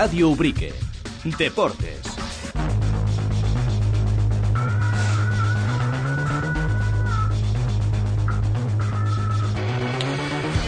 Radio Ubrique. Deportes.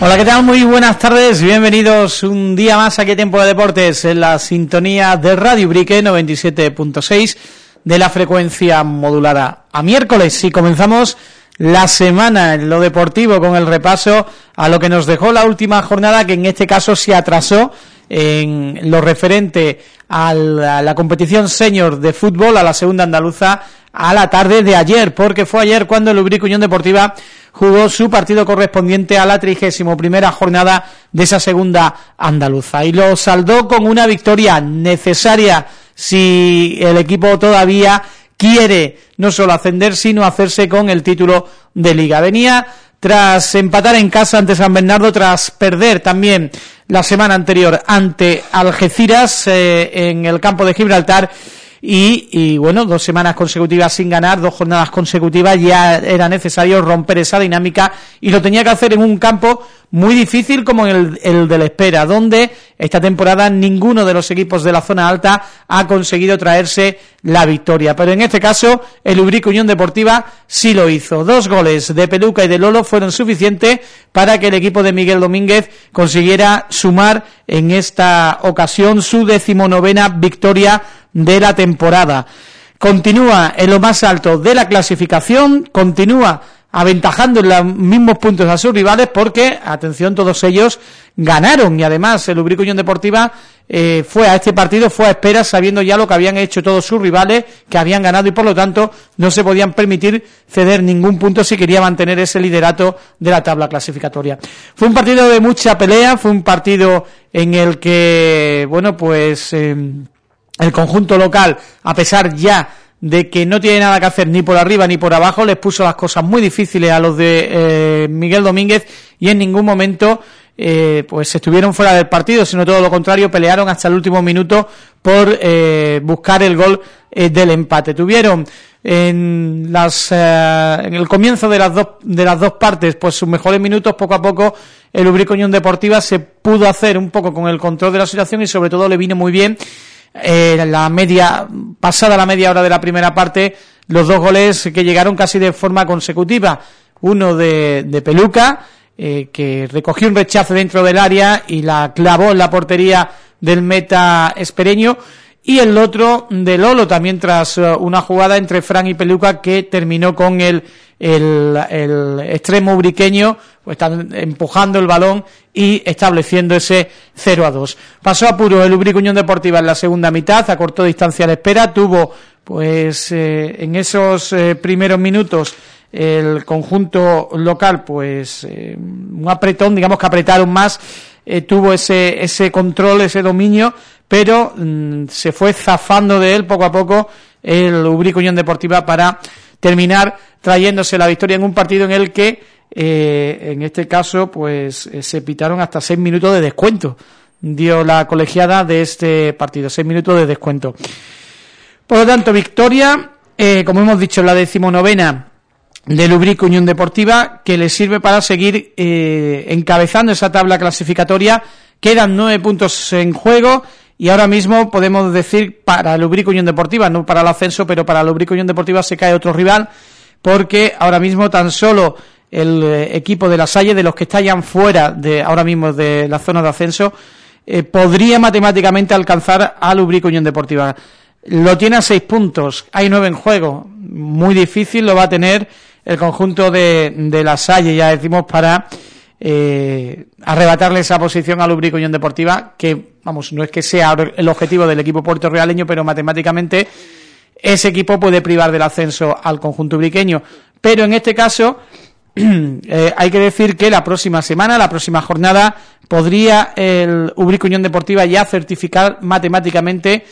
Hola, ¿qué tal? Muy buenas tardes, bienvenidos un día más aquí a Tiempo de Deportes en la sintonía de Radio Brique 97.6 de la frecuencia modulada a miércoles y comenzamos la semana en lo deportivo con el repaso a lo que nos dejó la última jornada que en este caso se atrasó en lo referente a la, competición senior de fútbol, a la segunda andaluza, a la tarde de ayer, porque fue ayer cuando el Ubrique Unión Deportiva jugó su partido correspondiente a la trigésimo primera jornada de esa segunda andaluza y lo saldó con una victoria necesaria si el equipo todavía quiere no solo ascender, sino hacerse con el título de Liga. Venía tras empatar en casa ante San Bernardo, tras perder también la semana anterior ante Algeciras eh, en el campo de Gibraltar y, bueno, dos semanas consecutivas sin ganar, dos jornadas consecutivas, ya era necesario romper esa dinámica y lo tenía que hacer en un campo muy difícil como el, el de la espera, donde esta temporada ninguno de los equipos de la zona alta ha conseguido traerse la victoria. Pero en este caso, el Ubrico Unión Deportiva sí lo hizo. Dos goles de Peluca y de Lolo fueron suficientes para que el equipo de Miguel Domínguez consiguiera sumar en esta ocasión su decimonovena victoria de la temporada. Continúa en lo más alto de la clasificación, continúa aventajando en los mismos puntos a sus rivales porque, atención, todos ellos ganaron y además el Ubrico Unión Deportiva eh, fue a este partido, fue a esperas sabiendo ya lo que habían hecho todos sus rivales, que habían ganado y por lo tanto no se podían permitir ceder ningún punto si quería mantener ese liderato de la tabla clasificatoria. Fue un partido de mucha pelea, fue un partido en el que, bueno, pues... Eh, el conjunto local, a pesar ya de que no tiene nada que hacer ni por arriba ni por abajo, les puso las cosas muy difíciles a los de eh, Miguel Domínguez y en ningún momento eh, pues estuvieron fuera del partido, sino todo lo contrario, pelearon hasta el último minuto por eh, buscar el gol del empate. Tuvieron en las en el comienzo de las dos de las dos partes pues sus mejores minutos poco a poco el Ubrico Unión Deportiva se pudo hacer un poco con el control de la situación y sobre todo le vino muy bien eh, la media, pasada la media hora de la primera parte, los dos goles que llegaron casi de forma consecutiva. Uno de, de Peluca, eh, que recogió un rechazo dentro del área y la clavó en la portería del meta espereño, y el otro de Lolo, también tras uh, una jugada entre Fran y Peluca que terminó con el, el, el extremo ubriqueño, pues empujando el balón y estableciendo ese 0 a 2. Pasó a puro el Ubrico Unión Deportiva en la segunda mitad, acortó distancia a la espera, tuvo pues eh, en esos eh, primeros minutos el conjunto local pues eh, un apretón, digamos que apretaron más, tuvo ese, ese control, ese dominio, pero mm, se fue zafando de él poco a poco el Ubrico Unión Deportiva para terminar trayéndose la victoria en un partido en el que eh, en este caso pues eh, se pitaron hasta seis minutos de descuento. Dio la colegiada de este partido, seis minutos de descuento. Por lo tanto, victoria eh, como hemos dicho, la decimonovena de Lubrico Unión Deportiva que le sirve para seguir encabezando esa tabla clasificatoria. Quedan nueve puntos en juego y ahora mismo podemos decir para Lubrico Unión Deportiva, no para el ascenso, pero para Lubrico Unión Deportiva se cae otro rival porque ahora mismo tan solo el eh, equipo de la Salle, de los que están fuera de ahora mismo de la zona de ascenso, eh, podría matemáticamente alcanzar a Lubrico Unión Deportiva. Lo tiene a seis puntos, hay nueve en juego, muy difícil lo va a tener el conjunto de, de la Salle, ya decimos, para eh, arrebatarle esa posición a Lubrico Unión Deportiva, que, vamos, no es que sea el objetivo del equipo puertorrealeño, pero matemáticamente ese equipo puede privar del ascenso al conjunto ubriqueño. Pero en este caso Eh, hay que decir que la próxima semana, la próxima jornada, podría el Ubrico Unión Deportiva ya certificar matemáticamente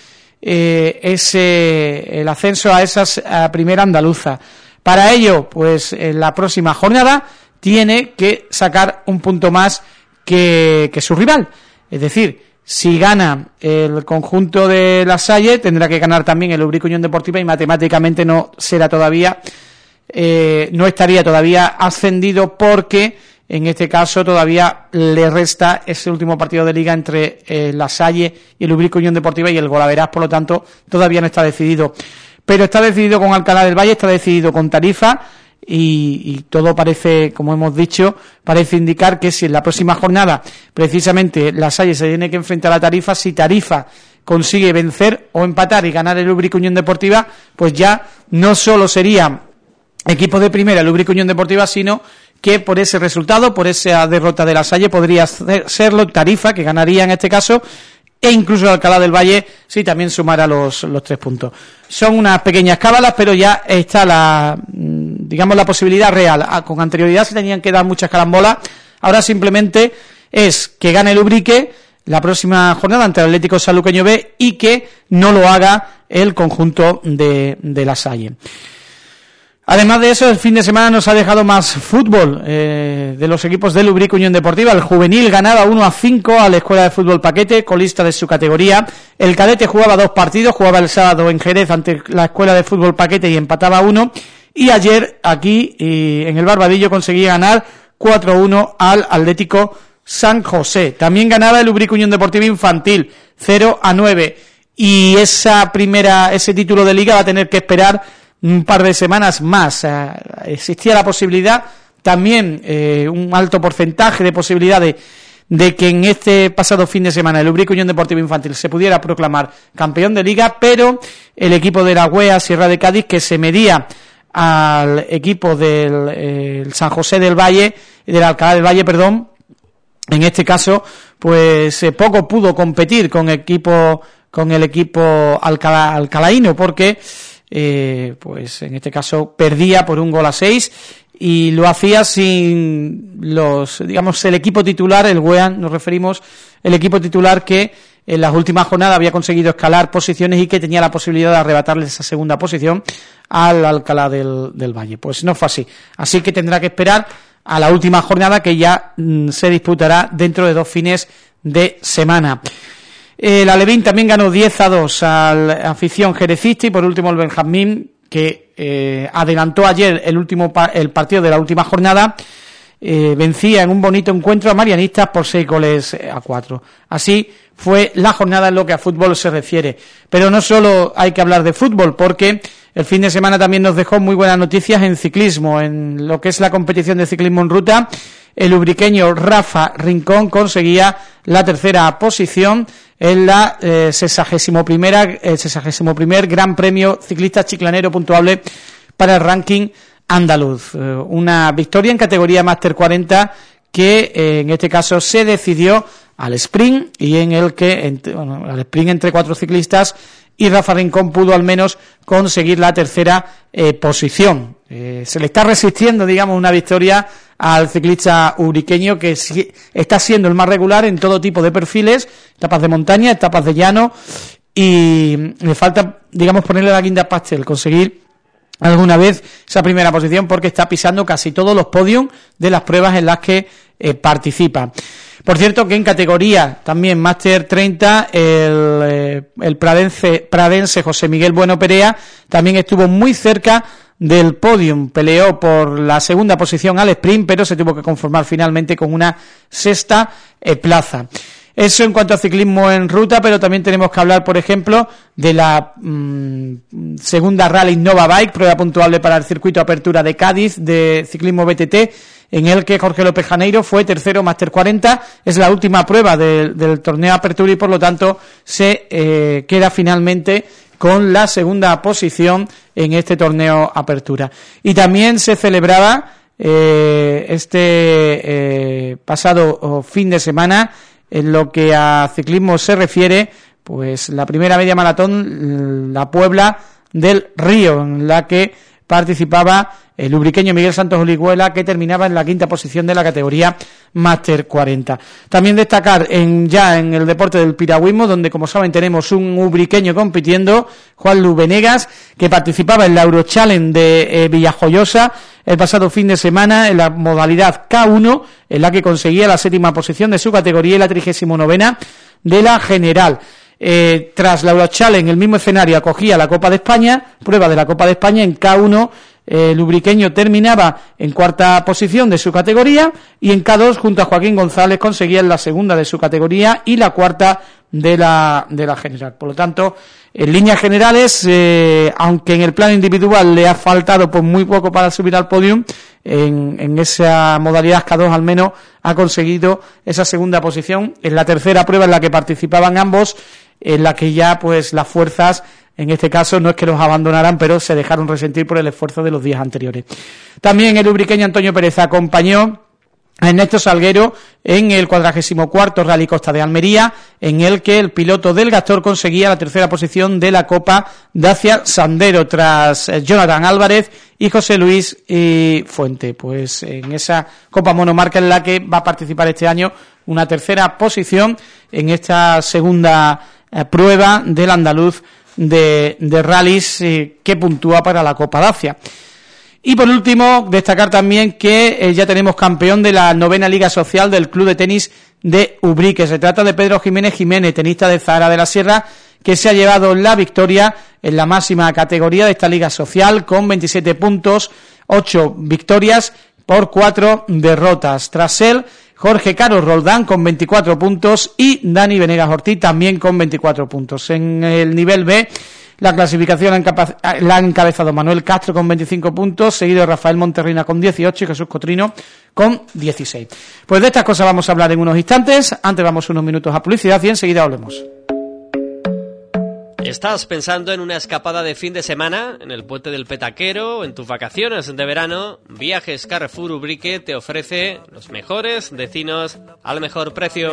eh, ese el ascenso a esa primera andaluza. Para ello, pues en la próxima jornada tiene que sacar un punto más que, que su rival. Es decir, si gana el conjunto de la Salle, tendrá que ganar también el Ubrico Unión Deportiva y matemáticamente no será todavía eh, no estaría todavía ascendido porque en este caso todavía le resta ese último partido de liga entre eh, la Salle y el Ubrico Unión Deportiva y el Golaveras, por lo tanto todavía no está decidido. Pero está decidido con Alcalá del Valle, está decidido con Tarifa y, todo parece, como hemos dicho, parece indicar que si en la próxima jornada precisamente la Salle se tiene que enfrentar a Tarifa, si Tarifa consigue vencer o empatar y ganar el Ubrico Unión Deportiva, pues ya no solo sería equipo de primera el Unión Deportiva, sino que por ese resultado, por esa derrota de la Salle, podría serlo Tarifa, que ganaría en este caso, e incluso Alcalá del Valle, sí, también sumara los, los tres puntos. Son unas pequeñas cábalas, pero ya está la, digamos, la posibilidad real. Ah, con anterioridad se tenían que dar muchas carambolas, ahora simplemente es que gane el Ubrique la próxima jornada ante el Atlético Saluqueño B y que no lo haga el conjunto de, de la Salle. Además de eso, el fin de semana nos ha dejado más fútbol eh, de los equipos de Lubric Unión Deportiva. El juvenil ganaba 1 a 5 a la Escuela de Fútbol Paquete, colista de su categoría. El cadete jugaba dos partidos, jugaba el sábado en Jerez ante la Escuela de Fútbol Paquete y empataba uno. Y ayer aquí en el Barbadillo conseguía ganar 4-1 al Atlético San José. También ganaba el Lubric Unión Deportiva Infantil 0 a 9. Y esa primera, ese título de liga va a tener que esperar un par de semanas más. existía la posibilidad, también eh, un alto porcentaje de posibilidad de, que en este pasado fin de semana el Ubrico Unión Deportiva Infantil se pudiera proclamar campeón de liga, pero el equipo de la UEA Sierra de Cádiz, que se medía al equipo del eh, San José del Valle, del Alcalá del Valle, perdón, en este caso, pues eh, poco pudo competir con equipo con el equipo alcalaíno porque eh, pues en este caso perdía por un gol a seis y lo hacía sin los, digamos, el equipo titular, el WEAN, nos referimos, el equipo titular que en las últimas jornadas había conseguido escalar posiciones y que tenía la posibilidad de arrebatarle esa segunda posición al Alcalá del, del Valle. Pues no fue así. Así que tendrá que esperar a la última jornada que ya mm, se disputará dentro de dos fines de semana. El Alevín también ganó 10 a 2 al afición jerecista y por último el Benjamín que eh, adelantó ayer el último el partido de la última jornada eh, vencía en un bonito encuentro a Marianistas por 6 goles a 4. Así fue la jornada en lo que a fútbol se refiere. Pero no solo hay que hablar de fútbol, porque el fin de semana también nos dejó muy buenas noticias en ciclismo, en lo que es la competición de ciclismo en ruta. El ubriqueño Rafa Rincón conseguía la tercera posición en la eh, 61 el primer Gran Premio Ciclista Chiclanero puntuable para el ranking andaluz. Eh, una victoria en categoría Master 40 que eh, en este caso se decidió al sprint y en el que, al sprint entre cuatro ciclistas y Rafa Rincón pudo al menos conseguir la tercera eh, posición. se le está resistiendo, digamos, una victoria al ciclista uriqueño que está siendo el más regular en todo tipo de perfiles, etapas de montaña, etapas de llano y le falta, digamos, ponerle la guinda pastel, conseguir alguna vez esa primera posición porque está pisando casi todos los podios de las pruebas en las que eh, participa. Por cierto que en categoría también Máster 30 el, eh, el pradense, pradense José Miguel Bueno Perea también estuvo muy cerca del podium. Peleó por la segunda posición al sprint, pero se tuvo que conformar finalmente con una sexta eh, plaza. Eso en cuanto a ciclismo en ruta, pero también tenemos que hablar, por ejemplo, de la mm, segunda Rally Nova Bike, prueba puntuable para el circuito Apertura de Cádiz de ciclismo BTT, en el que Jorge López Janeiro fue tercero Master 40, es la última prueba del torneo Apertura y por lo tanto se eh, queda finalmente con la segunda posición en este torneo Apertura. Y también se celebraba eh, este eh, pasado fin de semana en lo que a ciclismo se refiere, pues la primera media maratón, la Puebla del Río, en la que participaba el lubriqueño Miguel Santos Olihuela, que terminaba en la quinta posición de la categoría Master 40. También destacar en, ya en el deporte del piragüismo, donde como saben tenemos un ubriqueño compitiendo, Juan Lubenegas, que participaba en la Eurochallenge de eh, Villajoyosa el pasado fin de semana en la modalidad K1, en la que conseguía la séptima posición de su categoría y la 39 de la general. Eh, tras la Eurochallenge, en el mismo escenario acogía la Copa de España, prueba de la Copa de España en K1 el ubriqueño terminaba en cuarta posición de su categoría y en K2 junto a Joaquín González conseguía la segunda de su categoría y la cuarta de la, de la general. Por lo tanto, en líneas generales, eh, aunque en el plan individual le ha faltado por muy poco para subir al podium, en, en esa modalidad K2 al menos ha conseguido esa segunda posición. En la tercera prueba en la que participaban ambos, en la que ya pues las fuerzas en este caso no es que los abandonaran, pero se dejaron resentir por el esfuerzo de los días anteriores. También el ubriqueño Antonio Pérez acompañó a Ernesto Salguero en el 44 Rally Costa de Almería, en el que el piloto del Gastor conseguía la tercera posición de la Copa Dacia Sandero tras eh, Jonathan Álvarez y José Luis y Fuente. Pues en esa Copa Monomarca en la que va a participar este año una tercera posición en esta segunda eh, prueba del andaluz de, de rallies eh, que puntúa para la Copa Dacia. Y por último, destacar también que eh, ya tenemos campeón de la novena Liga Social del Club de Tenis de Ubrique. Se trata de Pedro Jiménez Jiménez, tenista de Zahara de la Sierra, que se ha llevado la victoria en la máxima categoría de esta Liga Social con 27 puntos, 8 victorias por 4 derrotas. Tras él, Jorge Carlos Roldán con 24 puntos y Dani Venegas Ortiz también con 24 puntos. En el nivel B la clasificación la ha encabezado Manuel Castro con 25 puntos, seguido de Rafael Monterrina con 18 y Jesús Cotrino con 16. Pues de estas cosas vamos a hablar en unos instantes. Antes vamos unos minutos a publicidad y enseguida hablemos. ¿Estás pensando en una escapada de fin de semana, en el puente del Petaquero en tus vacaciones de verano? Viajes Carrefour Ubrique te ofrece los mejores destinos al mejor precio.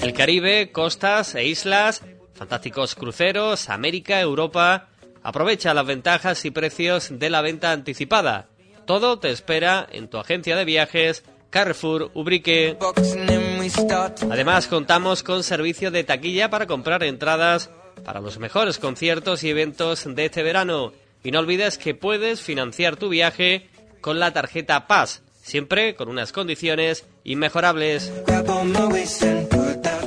El Caribe, costas e islas Fantásticos cruceros, América, Europa. Aprovecha las ventajas y precios de la venta anticipada. Todo te espera en tu agencia de viajes Carrefour Ubrique. Además contamos con servicio de taquilla para comprar entradas para los mejores conciertos y eventos de este verano. Y no olvides que puedes financiar tu viaje con la tarjeta Paz, siempre con unas condiciones inmejorables.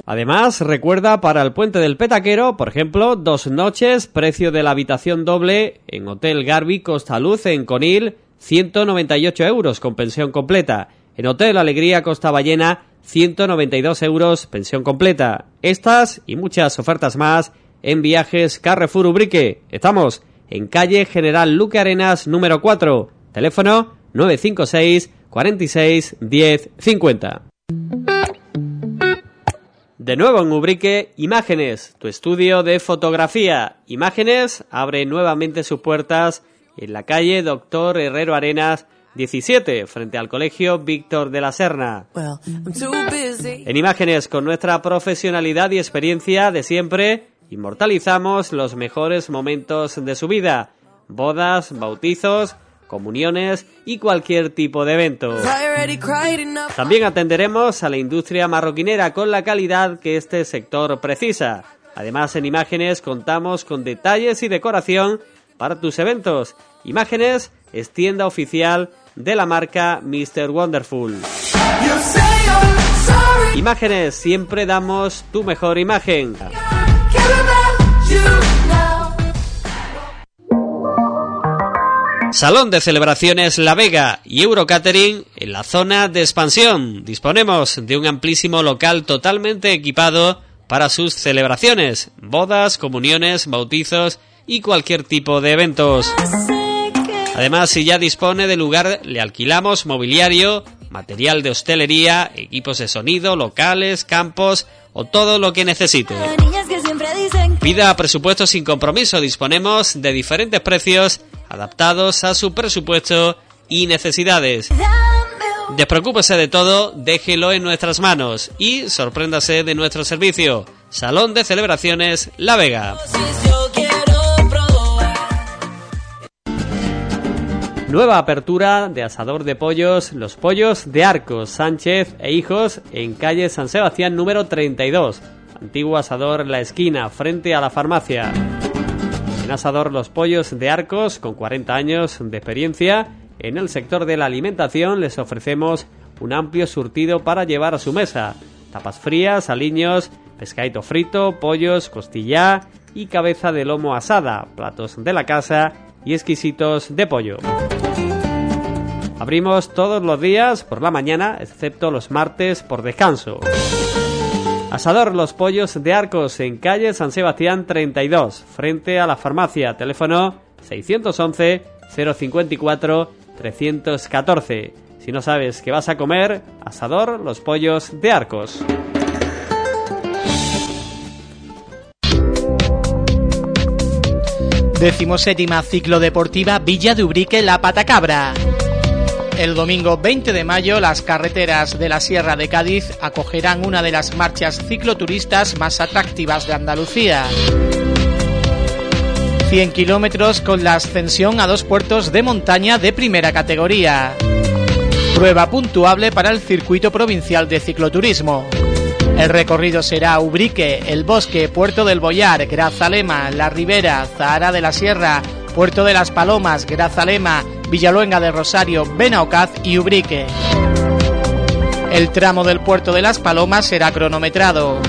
Además, recuerda para el puente del Petaquero, por ejemplo, dos noches, precio de la habitación doble en Hotel Garbi Costa Luz en Conil, 198 euros con pensión completa. En Hotel Alegría Costa Ballena, 192 euros pensión completa. Estas y muchas ofertas más en viajes Carrefour Ubrique. Estamos en calle General Luque Arenas número 4. Teléfono 956 46 10 50. De nuevo en Ubrique, Imágenes, tu estudio de fotografía. Imágenes abre nuevamente sus puertas en la calle Doctor Herrero Arenas 17, frente al Colegio Víctor de la Serna. En Imágenes, con nuestra profesionalidad y experiencia de siempre, inmortalizamos los mejores momentos de su vida. Bodas, bautizos, comuniones y cualquier tipo de evento. También atenderemos a la industria marroquinera con la calidad que este sector precisa. Además, en imágenes contamos con detalles y decoración para tus eventos. Imágenes es tienda oficial de la marca Mr. Wonderful. Imágenes, siempre damos tu mejor imagen. Salón de celebraciones La Vega y Eurocatering en la zona de expansión. Disponemos de un amplísimo local totalmente equipado para sus celebraciones, bodas, comuniones, bautizos y cualquier tipo de eventos. Además, si ya dispone de lugar, le alquilamos mobiliario, material de hostelería, equipos de sonido, locales, campos o todo lo que necesite. Pida presupuesto sin compromiso. Disponemos de diferentes precios adaptados a su presupuesto y necesidades. Despreocúpese de todo, déjelo en nuestras manos y sorpréndase de nuestro servicio. Salón de Celebraciones La Vega. Nueva apertura de asador de pollos, los pollos de Arcos, Sánchez e Hijos en calle San Sebastián número 32. Antiguo asador La Esquina, frente a la farmacia. En Asador Los Pollos de Arcos, con 40 años de experiencia, en el sector de la alimentación les ofrecemos un amplio surtido para llevar a su mesa. Tapas frías, aliños, pescadito frito, pollos, costilla y cabeza de lomo asada, platos de la casa y exquisitos de pollo. Abrimos todos los días por la mañana, excepto los martes por descanso. Asador Los Pollos de Arcos en calle San Sebastián 32, frente a la farmacia. Teléfono 611 054 314. Si no sabes qué vas a comer, Asador Los Pollos de Arcos. Decimoséptima ciclodeportiva Villa de Ubrique La Patacabra. El domingo 20 de mayo las carreteras de la Sierra de Cádiz acogerán una de las marchas cicloturistas más atractivas de Andalucía. 100 kilómetros con la ascensión a dos puertos de montaña de primera categoría. Prueba puntuable para el circuito provincial de cicloturismo. El recorrido será Ubrique, El Bosque, Puerto del Boyar, Grazalema, La Ribera, Zahara de la Sierra, Puerto de las Palomas, Grazalema, Villaluenga de Rosario, Benaocaz y Ubrique. El tramo del Puerto de las Palomas será cronometrado.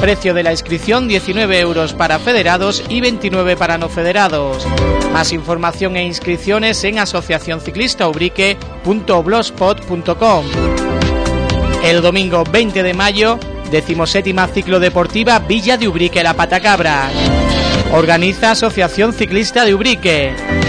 Precio de la inscripción 19 euros para federados y 29 para no federados. Más información e inscripciones en asociacionciclistaubrique.blogspot.com. El domingo 20 de mayo, decimoséptima ciclo deportiva Villa de Ubrique La Patacabra. Organiza Asociación Ciclista de Ubrique.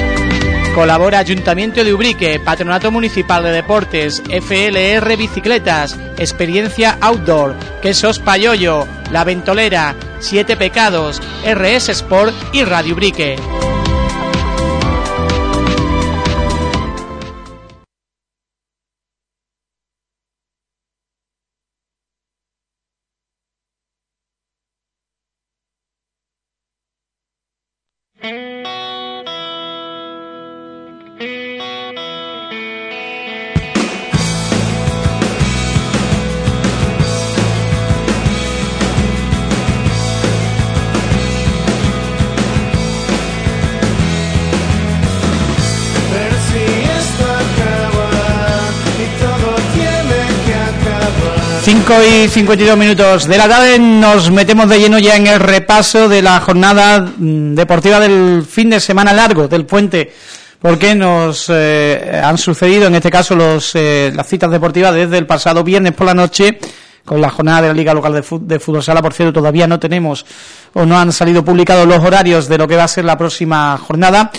Colabora Ayuntamiento de Ubrique, Patronato Municipal de Deportes, FLR Bicicletas, Experiencia Outdoor, Quesos Payoyo, La Ventolera, Siete Pecados, RS Sport y Radio Ubrique. 5 y 52 minutos de la tarde nos metemos de lleno ya en el repaso de la jornada mm, deportiva del fin de semana largo, del puente, porque nos eh, han sucedido en este caso los, eh, las citas deportivas desde el pasado viernes por la noche con la jornada de la Liga Local de, Fútbol Sala, por cierto, todavía no tenemos o no han salido publicados los horarios de lo que va a ser la próxima jornada.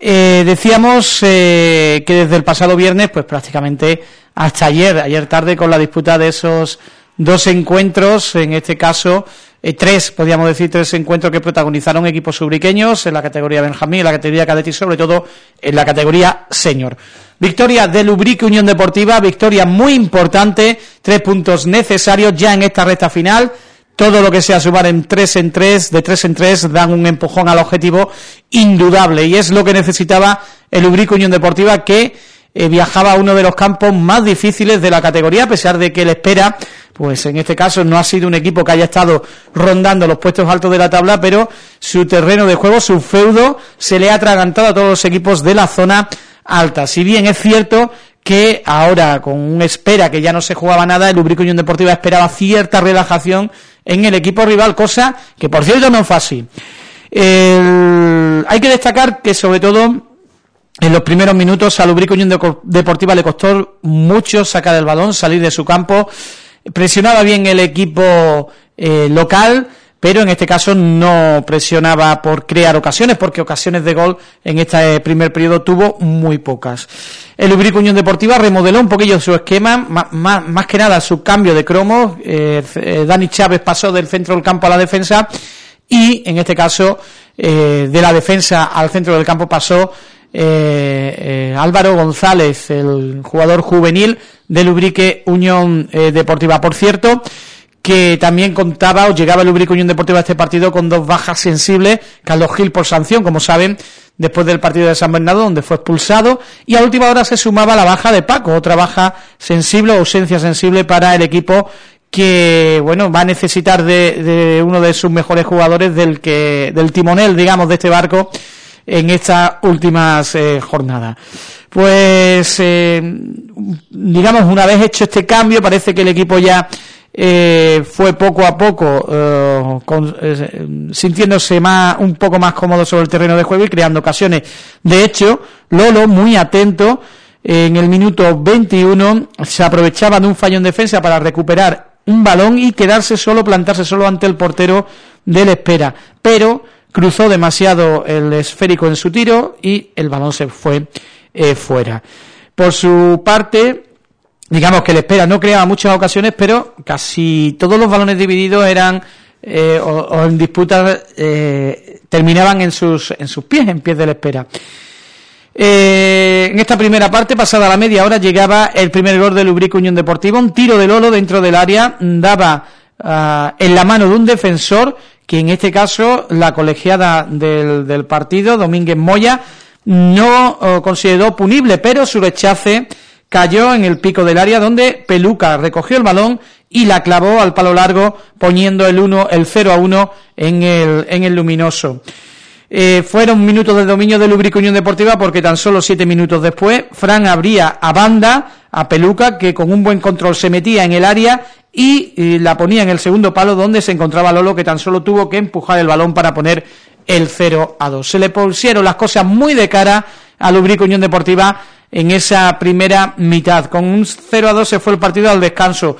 Eh, decíamos eh, que desde el pasado viernes, pues prácticamente hasta ayer, ayer tarde con la disputa de esos dos encuentros, en este caso eh, tres, podríamos decir, tres encuentros que protagonizaron equipos subriqueños en la categoría Benjamín, en la categoría cadete y sobre todo en la categoría senior. Victoria del Ubrique Unión Deportiva, victoria muy importante, tres puntos necesarios ya en esta recta final, todo lo que sea sumar en 3 en 3, de 3 en 3, dan un empujón al objetivo indudable y es lo que necesitaba el Ubrico Unión Deportiva que eh, viajaba a uno de los campos más difíciles de la categoría, a pesar de que le espera, pues en este caso no ha sido un equipo que haya estado rondando los puestos altos de la tabla, pero su terreno de juego, su feudo, se le ha atragantado a todos los equipos de la zona alta. Si bien es cierto que ahora, con un espera que ya no se jugaba nada, el Ubrico Unión Deportiva esperaba cierta relajación en el equipo rival, cosa que por cierto no fue así. Hay que destacar que sobre todo en los primeros minutos al Ubrico Unión Deportiva le costó mucho sacar el balón, salir de su campo, presionaba bien el equipo eh, local, pero en este caso no presionaba por crear ocasiones, porque ocasiones de gol en este primer periodo tuvo muy pocas. El Ubrico Unión Deportiva remodeló un poquillo su esquema, ma- ma- más, que nada su cambio de cromo, eh, eh, Dani Chávez pasó del centro del campo a la defensa, y en este caso eh, de la defensa al centro del campo pasó eh, eh, Álvaro González, el jugador juvenil del Ubrique Unión eh, Deportiva. Por cierto, que también contaba o llegaba el Ubrique Unión Deportiva a este partido con dos bajas sensibles, Carlos Gil por sanción, como saben, después del partido de San Bernardo, donde fue expulsado, y a última hora se sumaba la baja de Paco, otra baja sensible, ausencia sensible para el equipo que bueno va a necesitar de, de uno de sus mejores jugadores del que del timonel digamos de este barco en estas últimas eh, jornadas pues eh, digamos una vez hecho este cambio parece que el equipo ya eh, fue poco a poco con- sintiéndose más un poco más cómodo sobre el terreno de juego y creando ocasiones. De hecho, Lolo, muy atento, en el minuto 21 se aprovechaba de un fallo en defensa para recuperar un balón y quedarse solo, plantarse solo ante el portero del Espera. Pero cruzó demasiado el esférico en su tiro y el balón se fue eh, fuera. Por su parte, digamos que el Espera no creaba muchas ocasiones, pero casi todos los balones divididos eran eh, o, en disputas eh, terminaban en sus en sus pies, en pies del Espera. En esta primera parte, pasada la media hora, llegaba el primer gol del Ubrique Unión Deportiva, un tiro de Lolo dentro del área, daba ah, en la mano de un defensor, que en este caso la colegiada del, del partido, Domínguez Moya, no oh, consideró punible, pero su rechace cayó en el pico del área donde Peluca recogió el balón y la clavó al palo largo poniendo el 1 el 0 a 1 en el en el luminoso. Eh, fueron minutos de dominio de Lubrico Unión Deportiva porque tan solo siete minutos después Fran abría a banda a Peluca que con un buen control se metía en el área y eh, la ponía en el segundo palo donde se encontraba Lolo que tan solo tuvo que empujar el balón para poner el 0 a 2. Se le pusieron las cosas muy de cara a Lubrico Unión Deportiva en esa primera mitad. Con un 0 a 2 se fue el partido al descanso.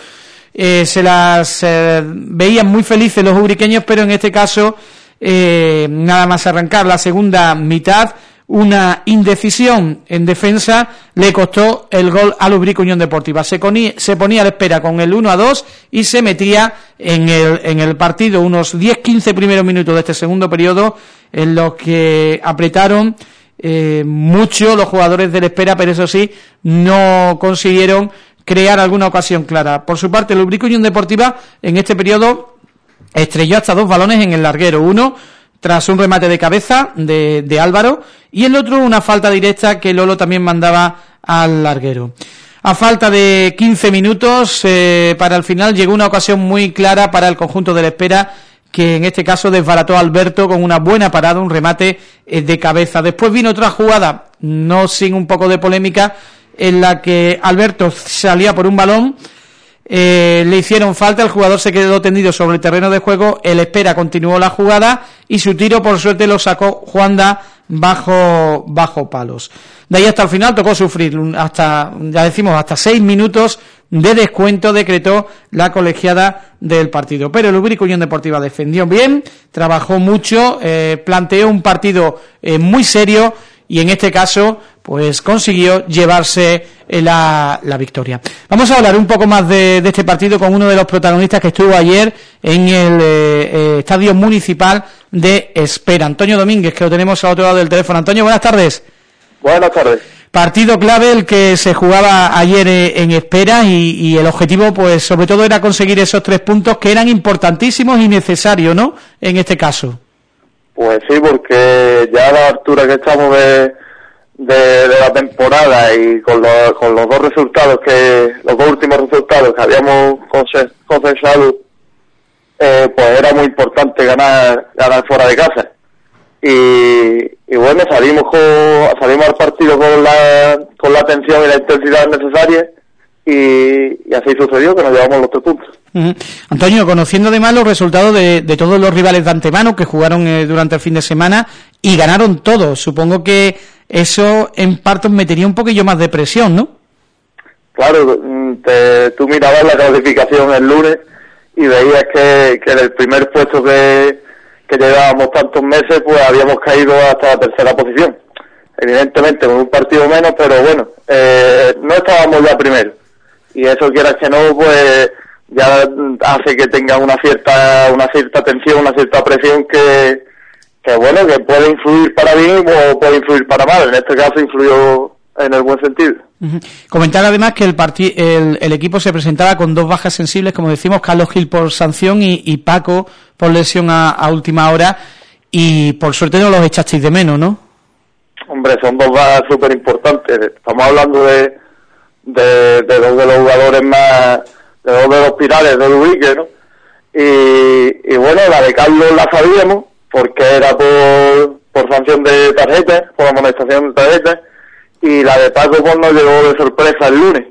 Eh, se las eh, veían muy felices los ubriqueños, pero en este caso, nada más arrancar la segunda mitad, una indecisión en defensa le costó el gol al Ubrique Unión Deportiva. Se, se ponía a la espera con el 1 a 2 y se metía en el, en el partido unos 10-15 primeros minutos de este segundo periodo en los que apretaron eh, mucho los jugadores del Espera, pero eso sí, no consiguieron crear alguna ocasión clara. Por su parte, el Ubrique Unión Deportiva en este periodo estrelló hasta dos balones en el larguero. Uno tras un remate de cabeza de, de Álvaro y el otro una falta directa que Lolo también mandaba al larguero. A falta de 15 minutos eh, para el final llegó una ocasión muy clara para el conjunto de la espera que en este caso desbarató Alberto con una buena parada, un remate eh, de cabeza. Después vino otra jugada, no sin un poco de polémica, en la que Alberto salía por un balón, eh, le hicieron falta, el jugador se quedó tendido sobre el terreno de juego, el espera continuó la jugada y su tiro por suerte lo sacó Juanda bajo, bajo palos. De ahí hasta el final tocó sufrir, hasta, ya decimos, hasta seis minutos de descuento decretó la colegiada del partido. Pero el Ubrico Unión Deportiva defendió bien, trabajó mucho, eh, planteó un partido eh, muy serio y en este caso pues consiguió llevarse eh, la, la victoria. Vamos a hablar un poco más de, de este partido con uno de los protagonistas que estuvo ayer en el eh, eh, Estadio Municipal de Espera, Antonio Domínguez, que lo tenemos al otro lado del teléfono. Antonio, buenas tardes. Buenas tardes. Partido clave el que se jugaba ayer en Espera y, y el objetivo pues sobre todo era conseguir esos tres puntos que eran importantísimos y necesarios, ¿no? En este caso. Pues sí, porque ya a la altura que estamos de, de, la temporada y con los, con los dos resultados que, los dos últimos resultados que habíamos cosechado, eh, pues era muy importante ganar, ganar fuera de casa. Y, y bueno, salimos con, salimos al partido con la, con la atención y la intensidad necesaria y, así sucedió que nos llevamos los tres puntos. Antonio, conociendo además los resultados de, de todos los rivales de antemano que jugaron eh, durante el fin de semana y ganaron todos, supongo que eso en parte os metería un poquillo más de presión, ¿no? Claro, mm, te- tú mirabas la clasificación el lunes y veías que, que en el primer puesto que, que llevábamos tantos meses, pues habíamos caído hasta la tercera posición. Evidentemente, con un partido menos, pero bueno, eh, no estábamos ya primero. Y eso quieras que no, pues ya hace que tenga una cierta, una cierta tensión, una cierta presión que, que bueno, que puede influir para bien o puede influir para mal. En este caso influyó en el buen sentido. Comentar además que el, el, el equipo se presentaba con dos bajas sensibles, como decimos, Carlos Gil por sanción y, y Paco por lesión a, a última hora, y por suerte no los echasteis de menos, ¿no? Hombre, son dos bajas súper importantes. Estamos hablando de, de, de dos de los jugadores más, de dos de los pilares del Ubique, ¿no? Y, y bueno, la de Carlos la sabíamos, porque era por, por sanción de tarjetas, por amonestación de tarjetas, y la de Paco pues nos llegó de sorpresa el lunes.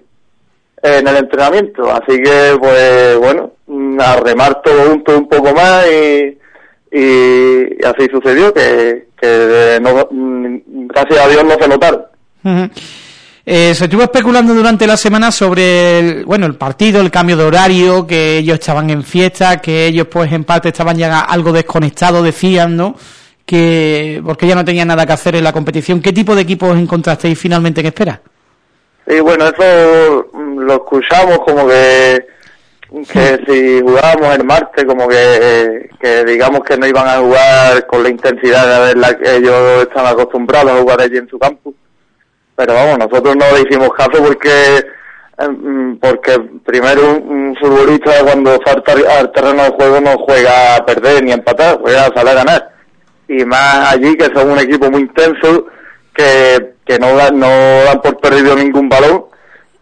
en el entrenamiento. Así que, pues bueno, mm, a remar todo junto un poco más y, y así sucedió, que, que no, mm, gracias a Dios no se notaron. Eh, se estuvo especulando durante la semana sobre el, bueno, el partido, el cambio de horario, que ellos estaban en fiesta, que ellos pues en parte estaban ya algo desconectados, decían, ¿no? Que porque ya no tenían nada que hacer en la competición. ¿Qué tipo de equipos encontrasteis finalmente en espera? Y bueno, eso mm, lo escuchamos como que, que si jugábamos el martes, como que, que digamos que no iban a jugar con la intensidad de la que ellos están acostumbrados a jugar allí en su campo. Pero vamos, nosotros no le hicimos caso porque eh, mm, porque primero un, futbolista cuando falta al terreno de juego no juega a perder ni a empatar, juega a salir a ganar. Y más allí que son un equipo muy intenso que, que no, dan, no dan por perdido ningún balón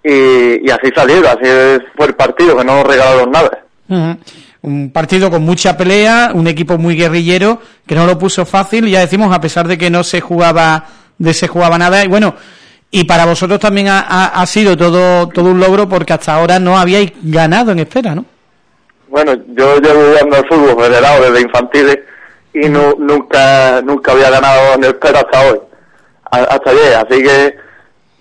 y, y así salieron, así fue el partido, que no nos regalaron nada. Ujú. Un partido con mucha pelea, un equipo muy guerrillero, que no lo puso fácil, ya decimos, a pesar de que no se jugaba, de se jugaba nada, y bueno, y para vosotros también ha, ha- ha sido todo, todo un logro porque hasta ahora no habíais ganado en espera, ¿no? Bueno, yo llevo jugando al fútbol federado desde infantiles y no, nunca nunca había ganado en el Pera hasta hoy, hasta ayer, así que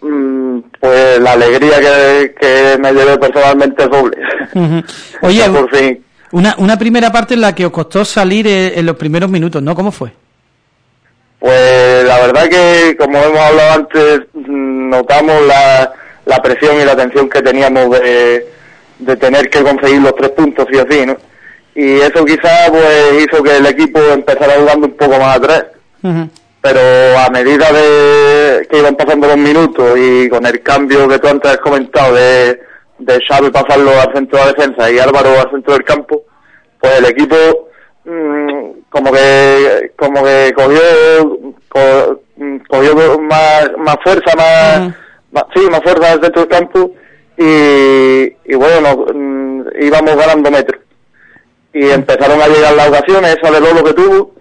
mm, pues la alegría que, que me llevé personalmente es doble. Oye, por fin. una, una primera parte en la que os costó salir eh, en los primeros minutos, ¿no? ¿Cómo fue? Pues la verdad que, como hemos hablado antes, mm, notamos la, la presión y la tensión que teníamos de, de tener que conseguir los tres puntos sí o sí, ¿no? Y eso quizás pues hizo que el equipo empezara jugando un poco más atrás, Ujú. pero a medida de que iban pasando los minutos y con el cambio que tú antes has comentado de, de Xavi pasarlo al centro de defensa y Álvaro al centro del campo, pues el equipo como que como que cogió co- mm, cogió más, más fuerza más, Ujú. más- sí más fuerza al centro del campo y, y bueno mm, íbamos ganando metros y empezaron a llegar las ocasiones esa de Lolo que tuvo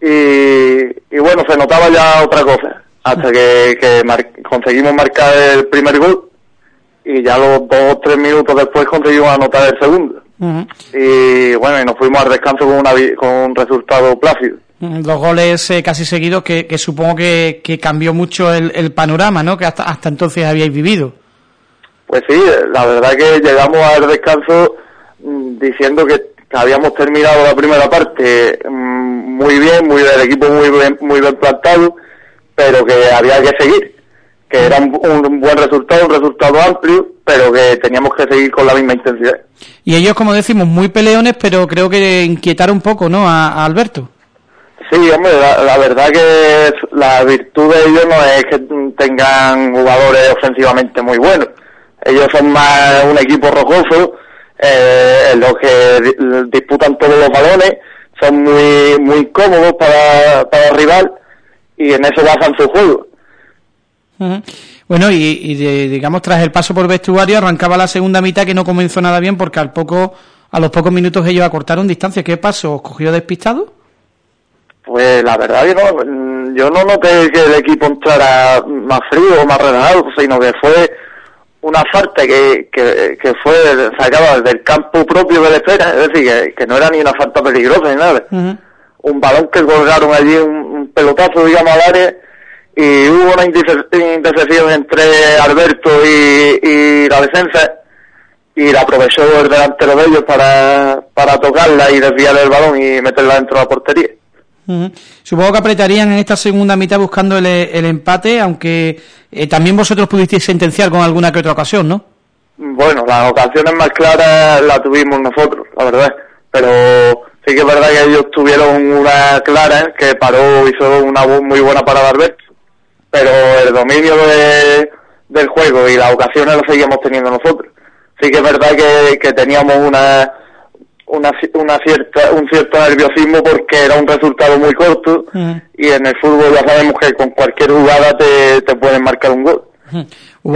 y, y bueno se notaba ya otra cosa hasta que, que mar- conseguimos marcar el primer gol y ya los dos o tres minutos después conseguimos anotar el segundo Y bueno, y nos fuimos al descanso con, una, con un resultado plácido. Dos goles eh, casi seguidos que, que supongo que, que cambió mucho el, el panorama, ¿no? Que hasta, hasta entonces habíais vivido. Pues sí, la verdad que llegamos al descanso mm, diciendo que, que habíamos terminado la primera parte mm, muy bien, muy el equipo muy bien, muy bien plantado, pero que había que seguir, que era un, un buen resultado, un resultado amplio, pero que teníamos que seguir con la misma intensidad. Y ellos, como decimos, muy peleones, pero creo que inquietaron un poco, ¿no? A, a Alberto. Sí, hombre, la, la verdad que la virtud de ellos no es que tengan jugadores ofensivamente muy buenos. Ellos son más un equipo rocoso, eh, en los que di- disputan todos los balones, son muy muy cómodos para, para el rival y en eso basan su juego. Ujú. Bueno, y, y de- digamos, tras el paso por vestuario, arrancaba la segunda mitad que no comenzó nada bien porque al poco, a los pocos minutos ellos acortaron distancia. ¿Qué pasó? ¿Os cogió despistado? Pues la verdad que no, yo no noté que el equipo entrara más frío o más relajado, sino que fue una falta que, que, que fue sacada del campo propio de la espera, es decir, que, que no era ni una falta peligrosa ni nada. Un balón que colgaron allí, un, un pelotazo, digamos, al área, y hubo una intercepción entre Alberto y, y la defensa, y la aprovechó el delantero de ellos para, para tocarla y desviar el balón y meterla dentro de la portería. Supongo que apretarían en esta segunda mitad buscando el, el empate, aunque eh, también vosotros pudisteis sentenciar con alguna que otra ocasión, ¿no? Bueno, las ocasiones más claras las tuvimos nosotros, la verdad. Pero sí que es verdad que ellos tuvieron una clara que paró, hizo una muy buena parada Alberto. Pero el dominio de- del juego y las ocasiones lo seguíamos teniendo nosotros. Sí que es verdad que, que teníamos una, una, una cierta, un cierto nerviosismo porque era un resultado muy corto Ujú. y en el fútbol ya sabemos que con cualquier jugada te, te pueden marcar un gol. Que,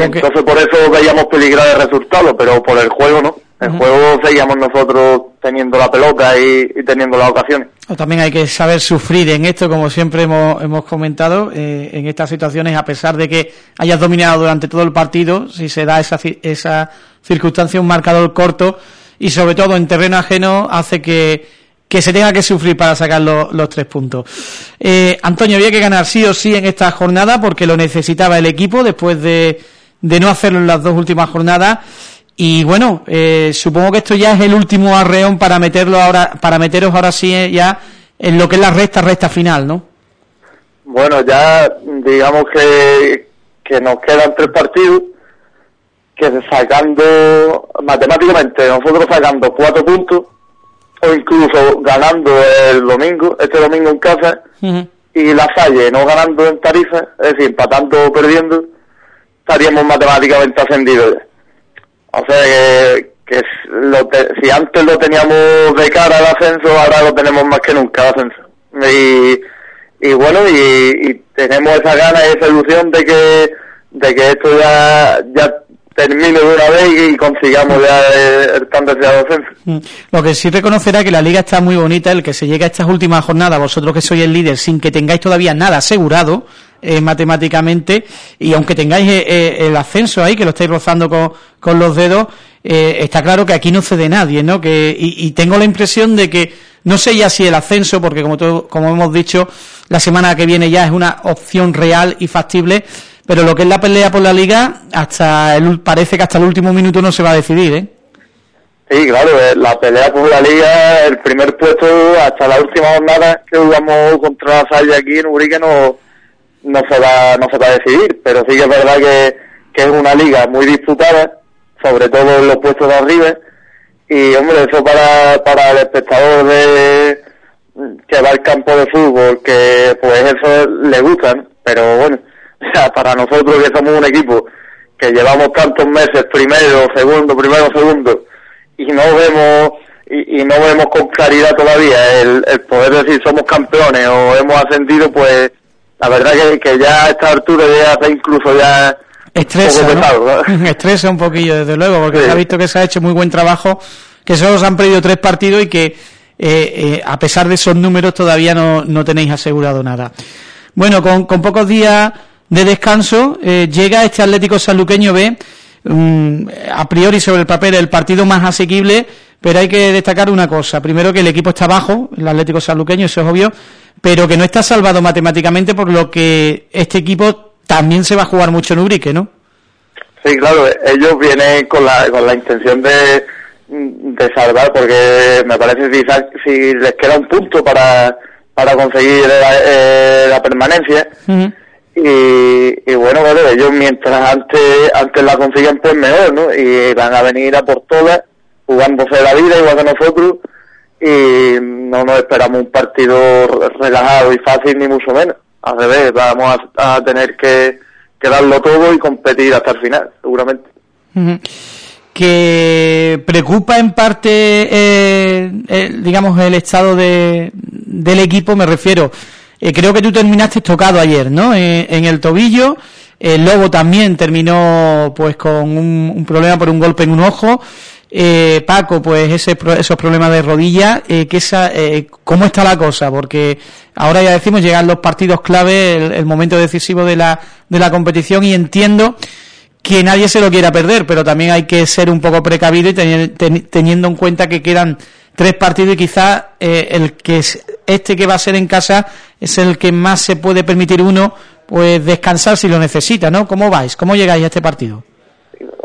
Entonces por eso veíamos peligrar el resultado, pero por el juego no. El juego seguíamos nosotros teniendo la pelota y, y teniendo las ocasiones. O también hay que saber sufrir en esto, como siempre hemos, hemos comentado, eh, en estas situaciones, a pesar de que hayas dominado durante todo el partido, si se da esa, esa circunstancia, un marcador corto, y sobre todo en terreno ajeno, hace que, que se tenga que sufrir para sacar los, los tres puntos. Eh, Antonio, había que ganar sí o sí en esta jornada, porque lo necesitaba el equipo después de, de no hacerlo en las dos últimas jornadas. Y bueno, eh, supongo que esto ya es el último arreón para meterlo ahora, para meteros ahora sí eh, ya en lo que es la recta, recta final, ¿no? Bueno, ya digamos que, que nos quedan tres partidos, que sacando, matemáticamente, nosotros sacando cuatro puntos, o incluso ganando el domingo, este domingo en casa, y la Salle no ganando en Tarifa, es decir, empatando o perdiendo, estaríamos matemáticamente ascendidos ya. O sea que, que lo te- si antes lo teníamos de cara al ascenso, ahora lo tenemos más que nunca el ascenso. Y, y bueno, y, y tenemos esa gana y esa ilusión de que, de que esto ya, ya termine de una vez y consigamos ya el, el tan deseado ascenso. Mm. Lo que sí reconocerá que la liga está muy bonita, el que se llegue a estas últimas jornadas, vosotros que sois el líder, sin que tengáis todavía nada asegurado eh, matemáticamente, y aunque tengáis eh, eh, el ascenso ahí, que lo estáis rozando con, con los dedos, eh, está claro que aquí no cede nadie, ¿no? Que, y, tengo la impresión de que, no sé ya si el ascenso, porque como, todo- como hemos dicho, la semana que viene ya es una opción real y factible, pero lo que es la pelea por la liga, hasta el, parece que hasta el último minuto no se va a decidir, ¿eh? Sí, claro, la pelea por la liga, el primer puesto hasta la última jornada que jugamos contra Salle aquí en Ubrique no, no se va, no se va a decidir, pero sí que es verdad que, que es una liga muy disputada, sobre todo en los puestos de arriba, y hombre, eso para, para el espectador de, que va al campo de fútbol, que pues eso le gustan, pero bueno, o sea, para nosotros que somos un equipo que llevamos tantos meses, primero, segundo, primero, segundo, y no vemos y, y no vemos con claridad todavía el, el poder decir somos campeones o hemos ascendido, pues la verdad que, que ya a esta altura ya está incluso ya Estresa, un. Estresa un poquillo, desde luego, porque Sí. se ha visto que se ha hecho muy buen trabajo, que solo se han perdido tres partidos y que, eh, eh, a pesar de esos números, todavía no, no tenéis asegurado nada. Bueno, con, con pocos días de descanso, eh, llega este Atlético Sanluqueño B, mm, a priori sobre el papel el partido más asequible, pero hay que destacar una cosa. Primero que el equipo está bajo, el Atlético Sanluqueño, eso es obvio, pero que no está salvado matemáticamente, por lo que este equipo también se va a jugar mucho en Ubrique, ¿no? Sí, claro, ellos vienen con la, con la intención de, de salvar, porque me parece quizás si les queda un punto para, para conseguir la, eh, la permanencia, y, y bueno, claro, ellos mientras antes, antes la consiguen, pues mejor, ¿no? Y van a venir a por todas, jugándose la vida igual que nosotros, y no nos esperamos un partido relajado y fácil, ni mucho menos. Al revés, vamos a, a tener que, que darlo todo y competir hasta el final, seguramente. Que preocupa en parte, eh, el- digamos, el estado de, del equipo, me refiero. eh, creo que tú terminaste tocado ayer, ¿no? Eh, en el tobillo. El Lobo también terminó, pues, con un problema por un golpe en un ojo. Eh, Paco, pues, ese, esos problemas de rodilla. Eh, que esa, eh, ¿Cómo está la cosa? Porque ahora ya decimos, llegan los partidos clave, el, el momento decisivo de la, de la competición y entiendo que nadie se lo quiera perder, pero también hay que ser un poco precavido y teni- ten- teniendo en cuenta que quedan tres partidos y quizás eh, el que es este que va a ser en casa es el que más se puede permitir uno pues descansar si lo necesita, ¿no? ¿Cómo vais? ¿Cómo llegáis a este partido?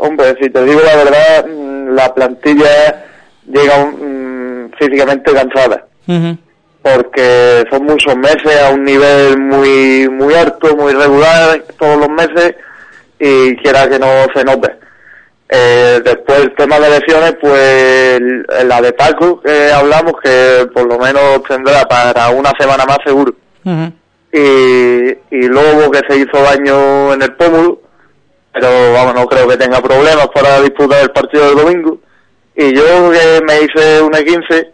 Hombre, si te digo la verdad, mm, la plantilla llega mm, físicamente cansada. Porque son muchos meses a un nivel muy muy alto, muy regular todos los meses y quiera que no se note. Eh, después el tema de lesiones, pues la de Paco que hablamos que por lo menos tendrá para una semana más seguro. Y, y Lobo que se hizo daño en el pómulo, pero vamos, no creo que tenga problemas para disputar el partido del domingo. Y yo que me hice una 15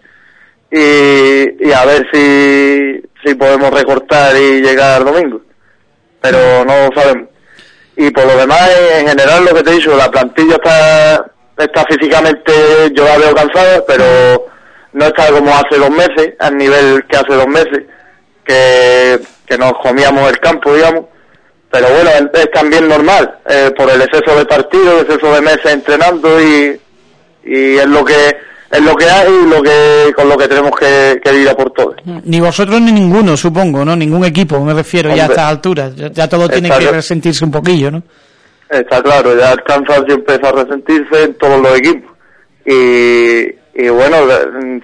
y, y a ver si, si podemos recortar y llegar al domingo. Pero no sabemos. Y por lo demás, en general, lo que te he dicho, la plantilla está está físicamente, yo la veo cansada, pero no está como hace dos meses, al nivel que hace dos meses, que, que nos comíamos el campo, digamos. Pero bueno, es también normal, eh, por el exceso de partidos, el exceso de meses entrenando y, y es lo que es lo que hay y lo que con lo que tenemos que, que ir a por todo. Ni vosotros ni ninguno, supongo, ¿no? Ningún equipo, me refiero, ya a estas alturas. Ya, ya todo tiene que resentirse un poquillo, ¿no? Está claro, ya el cansancio empieza a resentirse en todos los equipos. Y, y bueno,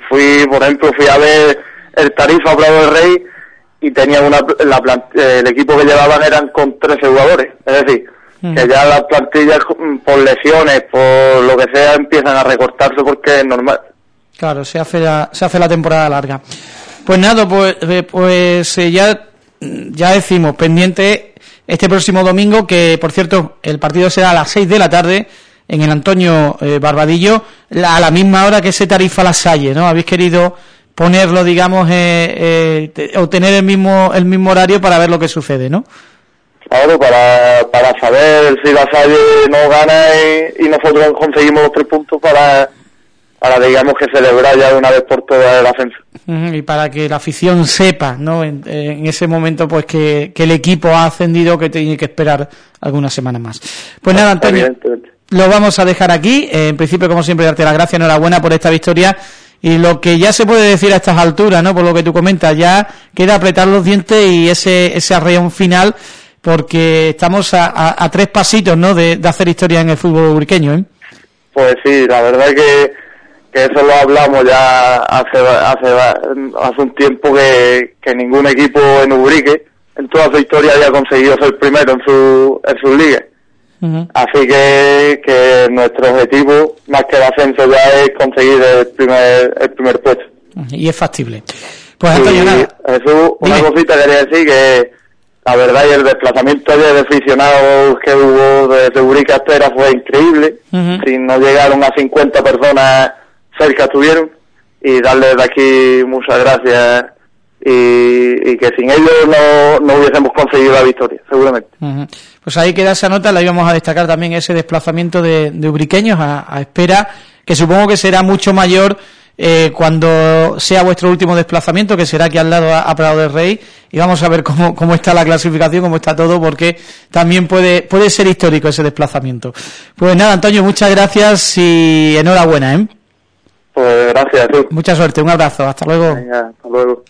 fui, por ejemplo, fui a ver el Tarifa Prado del Rey y tenía una, la plant- el equipo que llevaban eran con 13 jugadores. Es decir, Mm. que ya las plantillas mm, por lesiones, por lo que sea, empiezan a recortarse porque es normal. Claro, se hace la, se hace la temporada larga. Pues nada, pues, eh, pues eh, ya, ya decimos, pendiente este próximo domingo, que por cierto, el partido será a las 6 de la tarde en el Antonio eh, Barbadillo, la- a la misma hora que ese Tarifa La Salle, ¿no? Habéis querido ponerlo, digamos, eh, eh, o tener el mismo, el mismo horario para ver lo que sucede, ¿no? Claro, para, para saber si la Salle no gana y, y nosotros conseguimos los tres puntos para, para digamos que celebrar ya de una vez por todas el ascenso. Y para que la afición sepa, ¿no? En, en ese momento, pues que, que el equipo ha ascendido, que tiene que esperar algunas semanas más. Pues nada, Antonio, lo vamos a dejar aquí. Eh, en principio, como siempre, darte las gracias, enhorabuena por esta victoria. Y lo que ya se puede decir a estas alturas, ¿no? Por lo que tú comentas, ya queda apretar los dientes y ese, ese arreón final, porque estamos a, a- tres pasitos, ¿no? De, hacer historia en el fútbol ubriqueño, ¿eh? Pues sí, la verdad que, que eso lo hablamos ya hace, hace, hace un tiempo que, que ningún equipo en Ubrique en toda su historia había conseguido ser primero en su, en sus ligas. Así que, que nuestro objetivo, más que el ascenso, ya es conseguir el primer, el primer puesto. Y es factible. Pues Antonio, y nada. Jesús, una Dime. cosita quería decir que la verdad y el desplazamiento ayer de aficionados que hubo desde Urique hasta Era fue increíble. Si no llegaron a 50 personas cerca estuvieron y darles de aquí muchas gracias y, y que sin ellos no, no hubiésemos conseguido la victoria, seguramente. Pues ahí queda esa nota, la íbamos a destacar también ese desplazamiento de, de ubriqueños a, a espera, que supongo que será mucho mayor eh, cuando sea vuestro último desplazamiento, que será aquí al lado a, a Prado del Rey, y vamos a ver cómo, cómo está la clasificación, cómo está todo, porque también puede, puede ser histórico ese desplazamiento. Pues nada, Antonio, muchas gracias y enhorabuena, ¿eh? Pues gracias, Jesús. Mucha suerte, un abrazo, hasta luego. Venga, hasta luego.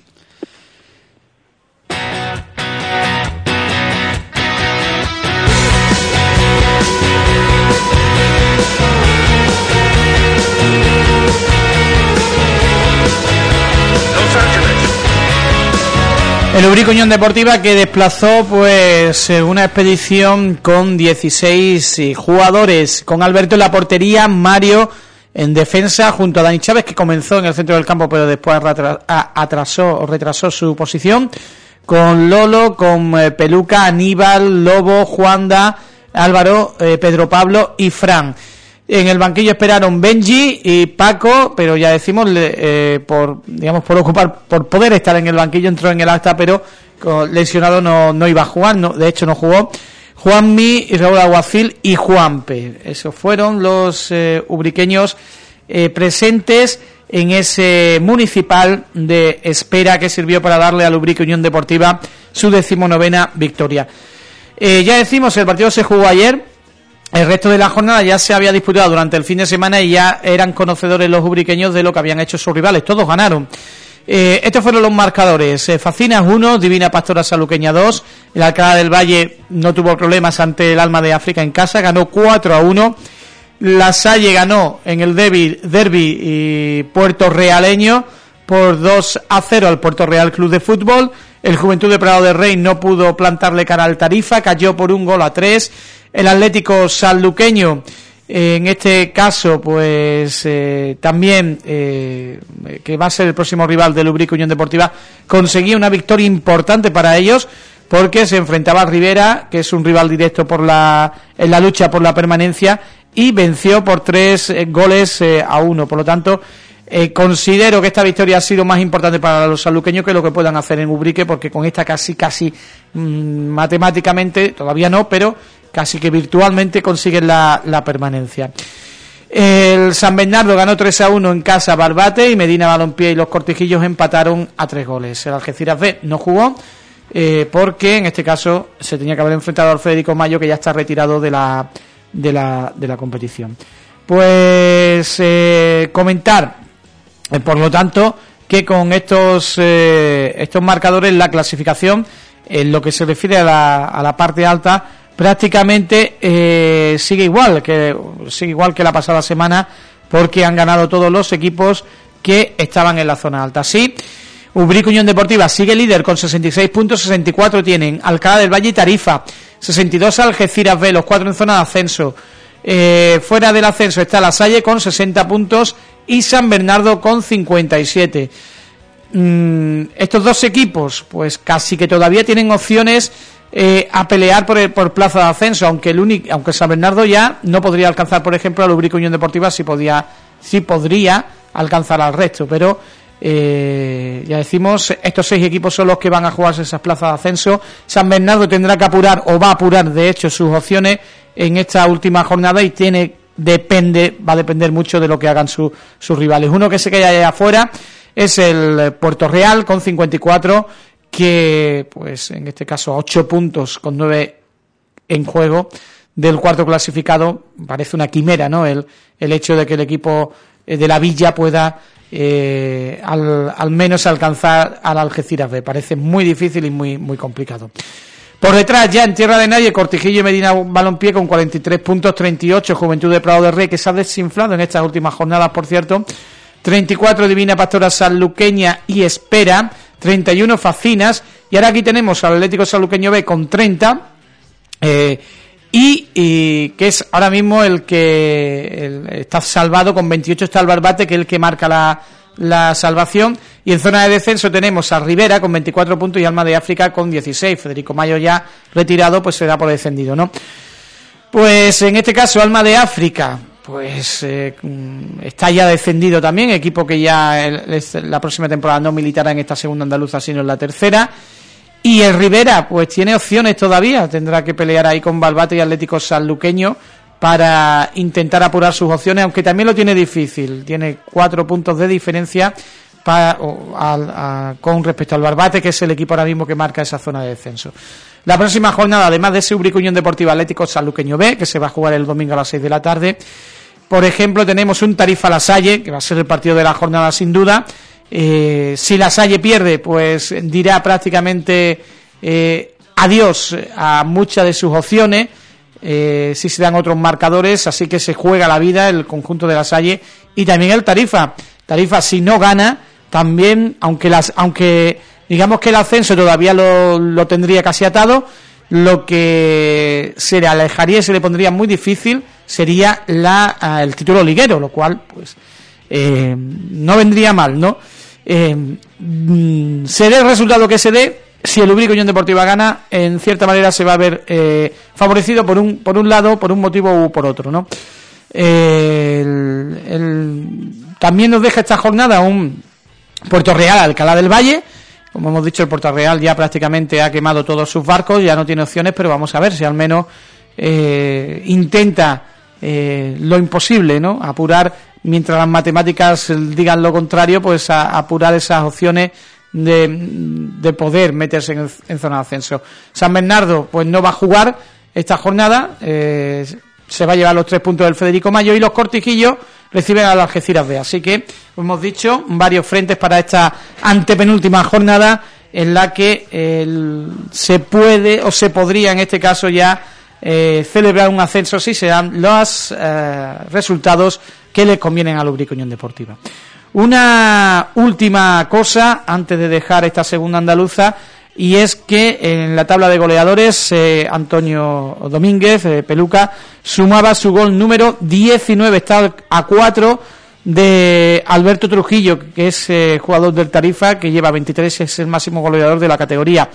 El Ubrico Unión Deportiva que desplazó pues eh, una expedición con 16 eh, jugadores, con Alberto en la portería, Mario en defensa junto a Dani Chávez que comenzó en el centro del campo pero después atrasó o retrasó su posición, con Lolo, con eh, Peluca, Aníbal, Lobo, Juanda, Álvaro, Pedro Pablo y Fran. En el banquillo esperaron Benji y Paco, pero ya decimos eh, por digamos por ocupar por poder estar en el banquillo entró en el acta, pero lesionado no, no iba a jugar, no, de hecho no jugó. Juanmi, Raúl Aguacil y Juanpe. Esos fueron los eh, ubriqueños eh, presentes en ese municipal de espera que sirvió para darle al Ubrique Unión Deportiva su decimonovena victoria. Eh, ya decimos, el partido se jugó ayer, el resto de la jornada ya se había disputado durante el fin de semana y ya eran conocedores los ubriqueños de lo que habían hecho sus rivales. Todos ganaron. Eh, estos fueron los marcadores. Eh, Facinas 1, Divina Pastora Saluqueña 2. El Alcalá del Valle no tuvo problemas ante el Alma de África en casa. Ganó 4 a 1. La Salle ganó en el derby, derby y Puerto Realeño por 2 a 0 al Puerto Real Club de Fútbol. El Juventud de Prado del Rey no pudo plantarle cara al Tarifa, cayó por un gol a 3. El Atlético Sanluqueño, eh, en este caso, pues eh, también, eh, que va a ser el próximo rival del Ubrique Unión Deportiva, conseguía una victoria importante para ellos porque se enfrentaba a Rivera, que es un rival directo por la, en la lucha por la permanencia, y venció por tres eh, goles eh, a uno. Por lo tanto, considero que esta victoria ha sido más importante para los saluqueños que lo que puedan hacer en Ubrique, porque con esta casi, casi mm, matemáticamente, todavía no, pero casi que virtualmente consiguen la, permanencia. El San Bernardo ganó 3 a 1 en casa Barbate y Medina Balompié y los Cortijillos empataron a tres goles. El Algeciras B no jugó eh, porque en este caso se tenía que haber enfrentado al Federico Mayo que ya está retirado de la, de la, competición. Pues eh, comentar, eh, por lo tanto, que con estos, estos marcadores la clasificación, en lo que se refiere a la, a la parte alta, prácticamente eh, sigue igual que sigue igual que la pasada semana porque han ganado todos los equipos que estaban en la zona alta. Sí, Ubrico Unión Deportiva sigue líder con 66 puntos, 64 tienen Alcalá del Valle y Tarifa, 62 Algeciras B, los cuatro en zona de ascenso. Eh, fuera del ascenso está La Salle con 60 puntos y San Bernardo con 57. Mm, estos dos equipos, pues casi que todavía tienen opciones eh, a pelear por, el- por plaza de ascenso, aunque el único, aunque San Bernardo ya no podría alcanzar, por ejemplo, a Lubrico Unión Deportiva, si podía, si podría alcanzar al resto, pero eh, ya decimos, estos seis equipos son los que van a jugarse esas plazas de ascenso. San Bernardo tendrá que apurar, o va a apurar, de hecho, sus opciones en esta última jornada y tiene, depende, va a depender mucho de lo que hagan su- sus rivales. Uno que se queda allá afuera es el Puerto Real con 54, que, pues, en este caso, 8 puntos con 9 en juego del cuarto clasificado parece una quimera, ¿no? El, el hecho de que el equipo eh, de la Villa pueda eh, al, al menos alcanzar al Algeciras B. Parece muy difícil y muy, muy complicado. Por detrás, ya en tierra de nadie, Cortijillo y Medina Balompié con 43 puntos, 38 Juventud de Prado de Rey, que se ha desinflado en estas últimas jornadas, por cierto. 34 Divina Pastora Sanluqueña y Espera, 31 Facinas, y ahora aquí tenemos al Atlético Sanluqueño B con 30, eh, y, que es ahora mismo el que está salvado con 28 está el Barbate que es el que marca la, la salvación y en zona de descenso tenemos a Rivera con 24 puntos y Alma de África con 16 Federico Mayo ya retirado pues se da por descendido ¿no? pues en este caso Alma de África pues eh, está ya descendido también equipo que ya la próxima temporada no militará en esta segunda andaluza sino en la tercera. Y el Rivera, pues tiene opciones todavía, tendrá que pelear ahí con Balbate y Atlético Sanluqueño para intentar apurar sus opciones, aunque también lo tiene difícil, tiene cuatro puntos de diferencia con respecto al Barbate, que es el equipo ahora mismo que marca esa zona de descenso. La próxima jornada, además de ese Ubrico Unión Deportiva Atlético Sanluqueño B, que se va a jugar el domingo a las 6 de la tarde, por ejemplo, tenemos un Tarifa La Salle, que va a ser el partido de la jornada sin duda. Eh, si La Salle pierde, pues dirá prácticamente eh, adiós a muchas de sus opciones. Eh, si se dan otros marcadores, así que se juega la vida el conjunto de La Salle y también el Tarifa. Tarifa, si no gana, también, aunque las, aunque digamos que el ascenso todavía lo, lo tendría casi atado, lo que se le alejaría y se le pondría muy difícil sería la, ah, el título liguero, lo cual, pues, eh, no vendría mal, ¿no? Eh, mm, se dé el resultado que se dé, si el Ubrico Unión Deportiva gana, en cierta manera se va a ver eh, favorecido por un, por un lado, por un motivo u por otro, ¿no? El- también nos deja esta jornada un Puerto Real, Alcalá del Valle, como hemos dicho, el Puerto Real ya prácticamente ha quemado todos sus barcos, ya no tiene opciones, pero vamos a ver si al menos intenta eh, lo imposible, ¿no? Apurar, mientras las matemáticas digan lo contrario, pues a, apurar esas opciones de, de poder meterse en, zona de ascenso. San Bernardo, pues no va a jugar esta jornada, eh, se va a llevar los tres puntos del Federico Mayo y los Cortijillos reciben a las Algeciras B. Así que, como hemos dicho, varios frentes para esta antepenúltima jornada en la que el- se puede o se podría en este caso ya eh, celebrar un ascenso si se dan los eh, resultados que le convienen a la Ubrico Unión Deportiva. Una última cosa antes de dejar esta segunda andaluza y es que en la tabla de goleadores eh, Antonio Domínguez, Peluca, sumaba su gol número 19, está a 4 de Alberto Trujillo, que es jugador del Tarifa, que lleva 23, es el máximo goleador de la categoría.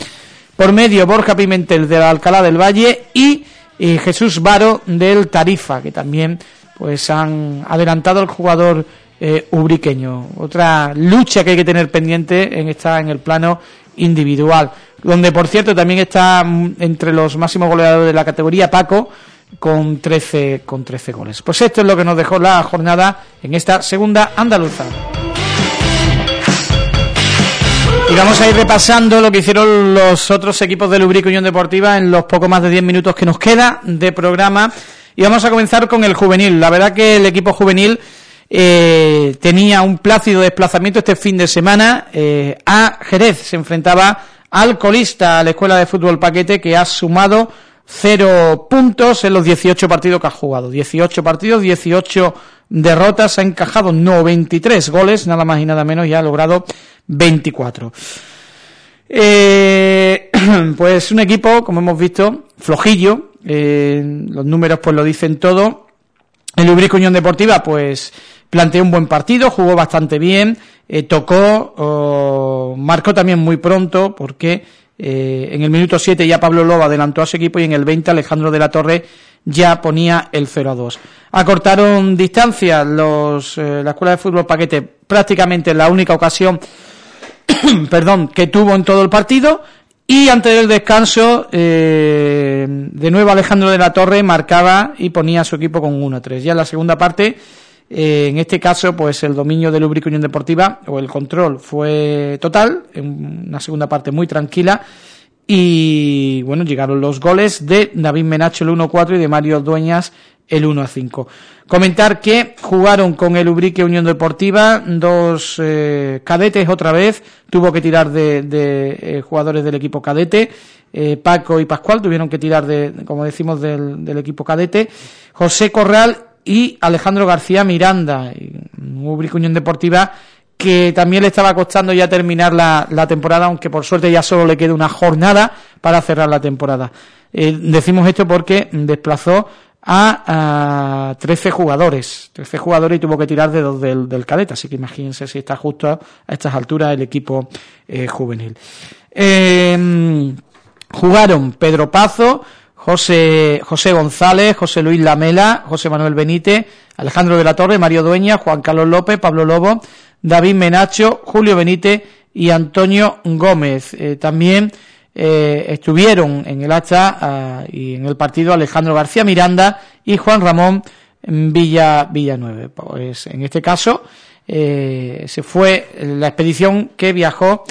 Por medio, Borja Pimentel de Alcalá del Valle y eh, Jesús Varo del Tarifa, que también pues han adelantado al jugador eh, ubriqueño. Otra lucha que hay que tener pendiente en esta en el plano individual, donde por cierto también está mm, entre los máximos goleadores de la categoría Paco, con 13, con 13 goles. Pues esto es lo que nos dejó la jornada en esta segunda andaluza. Y vamos a ir repasando lo que hicieron los otros equipos de Lubrico Unión Deportiva en los poco más de 10 minutos que nos queda de programa. Y vamos a comenzar con el juvenil. La verdad que el equipo juvenil eh, tenía un plácido desplazamiento este fin de semana eh, a Jerez. Se enfrentaba al colista, a la Escuela de Fútbol Paquete, que ha sumado cero puntos en los 18 partidos que ha jugado. 18 partidos, 18 derrotas, ha encajado 93 goles, nada más y nada menos, y ha logrado 24. Eh, pues un equipo, como hemos visto, flojillo, eh, los números pues lo dicen todo. El Ubrico Unión Deportiva, pues planteó un buen partido, jugó bastante bien, eh, tocó, marcó también muy pronto, porque eh, en el minuto 7 ya Pablo Loba adelantó a su equipo y en el 20 Alejandro de la Torre ya ponía el 0 a 2. Acortaron distancia los, eh, la Escuela de Fútbol Paquete prácticamente la única ocasión perdón, que tuvo en todo el partido y antes del descanso eh, de nuevo Alejandro de la Torre marcaba y ponía a su equipo con 1 a 3. Ya en la segunda parte eh, en este caso, pues el dominio del Lubrico Unión Deportiva o el control fue total, en una segunda parte muy tranquila. Y bueno, llegaron los goles de David Menacho el 1-4 y de Mario Dueñas el 1-5. Comentar que jugaron con el Ubrique Unión Deportiva dos eh, cadetes otra vez, tuvo que tirar de, de eh, jugadores del equipo cadete, eh, Paco y Pascual tuvieron que tirar de, como decimos, del, del equipo cadete, José Corral y Alejandro García Miranda, un Unión Deportiva que también le estaba costando ya terminar la, la, temporada, aunque por suerte ya solo le queda una jornada para cerrar la temporada. Eh, decimos esto porque desplazó a, a 13 jugadores, 13 jugadores y tuvo que tirar de dos del, del cadete, así que imagínense si está justo a estas alturas el equipo eh, juvenil. Eh, jugaron Pedro Pazo, José, José González, José Luis Lamela, José Manuel Benítez, Alejandro de la Torre, Mario Dueña, Juan Carlos López, Pablo Lobo, David Menacho, Julio Benítez y Antonio Gómez. Eh, también eh, estuvieron en el hacha uh, y en el partido Alejandro García Miranda y Juan Ramón Villa Villanueve. Pues en este caso eh, se fue la expedición que viajó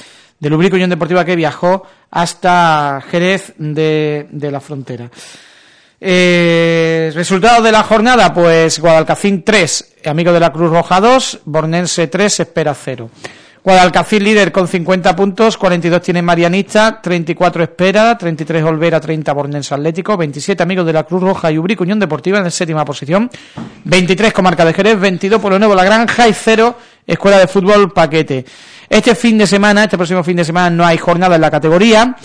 del Ubrico Unión Deportiva que viajó hasta Jerez de, de la Frontera. Eh, resultado de la jornada, pues Guadalcacín 3, Amigo de la Cruz Roja 2, Bornense 3, Espera 0. Guadalcacín líder con 50 puntos, 42 tiene Marianista, 34 Espera, 33 Olvera, 30 Bornense Atlético, 27 Amigos de la Cruz Roja y Ubrico Unión Deportiva en la séptima posición, 23 Comarca de Jerez, 22 por lo nuevo La Granja y 0 Escuela de Fútbol Paquete. Este fin de semana, este próximo fin de semana no hay jornada en la categoría,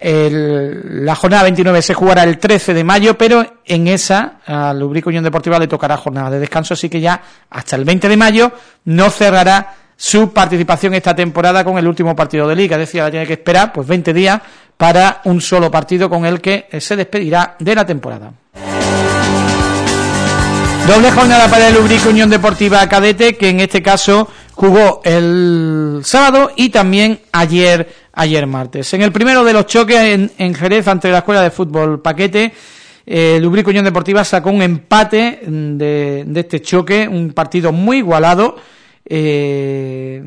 la jornada 29 se jugará el 13 de mayo, pero en esa al Lubrico Unión Deportiva le tocará jornada de descanso, así que ya hasta el 20 de mayo no cerrará su participación esta temporada con el último partido de Liga, es decir, tiene que esperar pues 20 días para un solo partido con el que se despedirá de la temporada. Doble jornada para el Lubrico Unión Deportiva Cadete, que en este caso jugó el sábado y también ayer ayer martes. En el primero de los choques en, en Jerez ante la Escuela de Fútbol Paquete, eh, Lubrico Unión Deportiva sacó un empate de, de, este choque, un partido muy igualado, eh,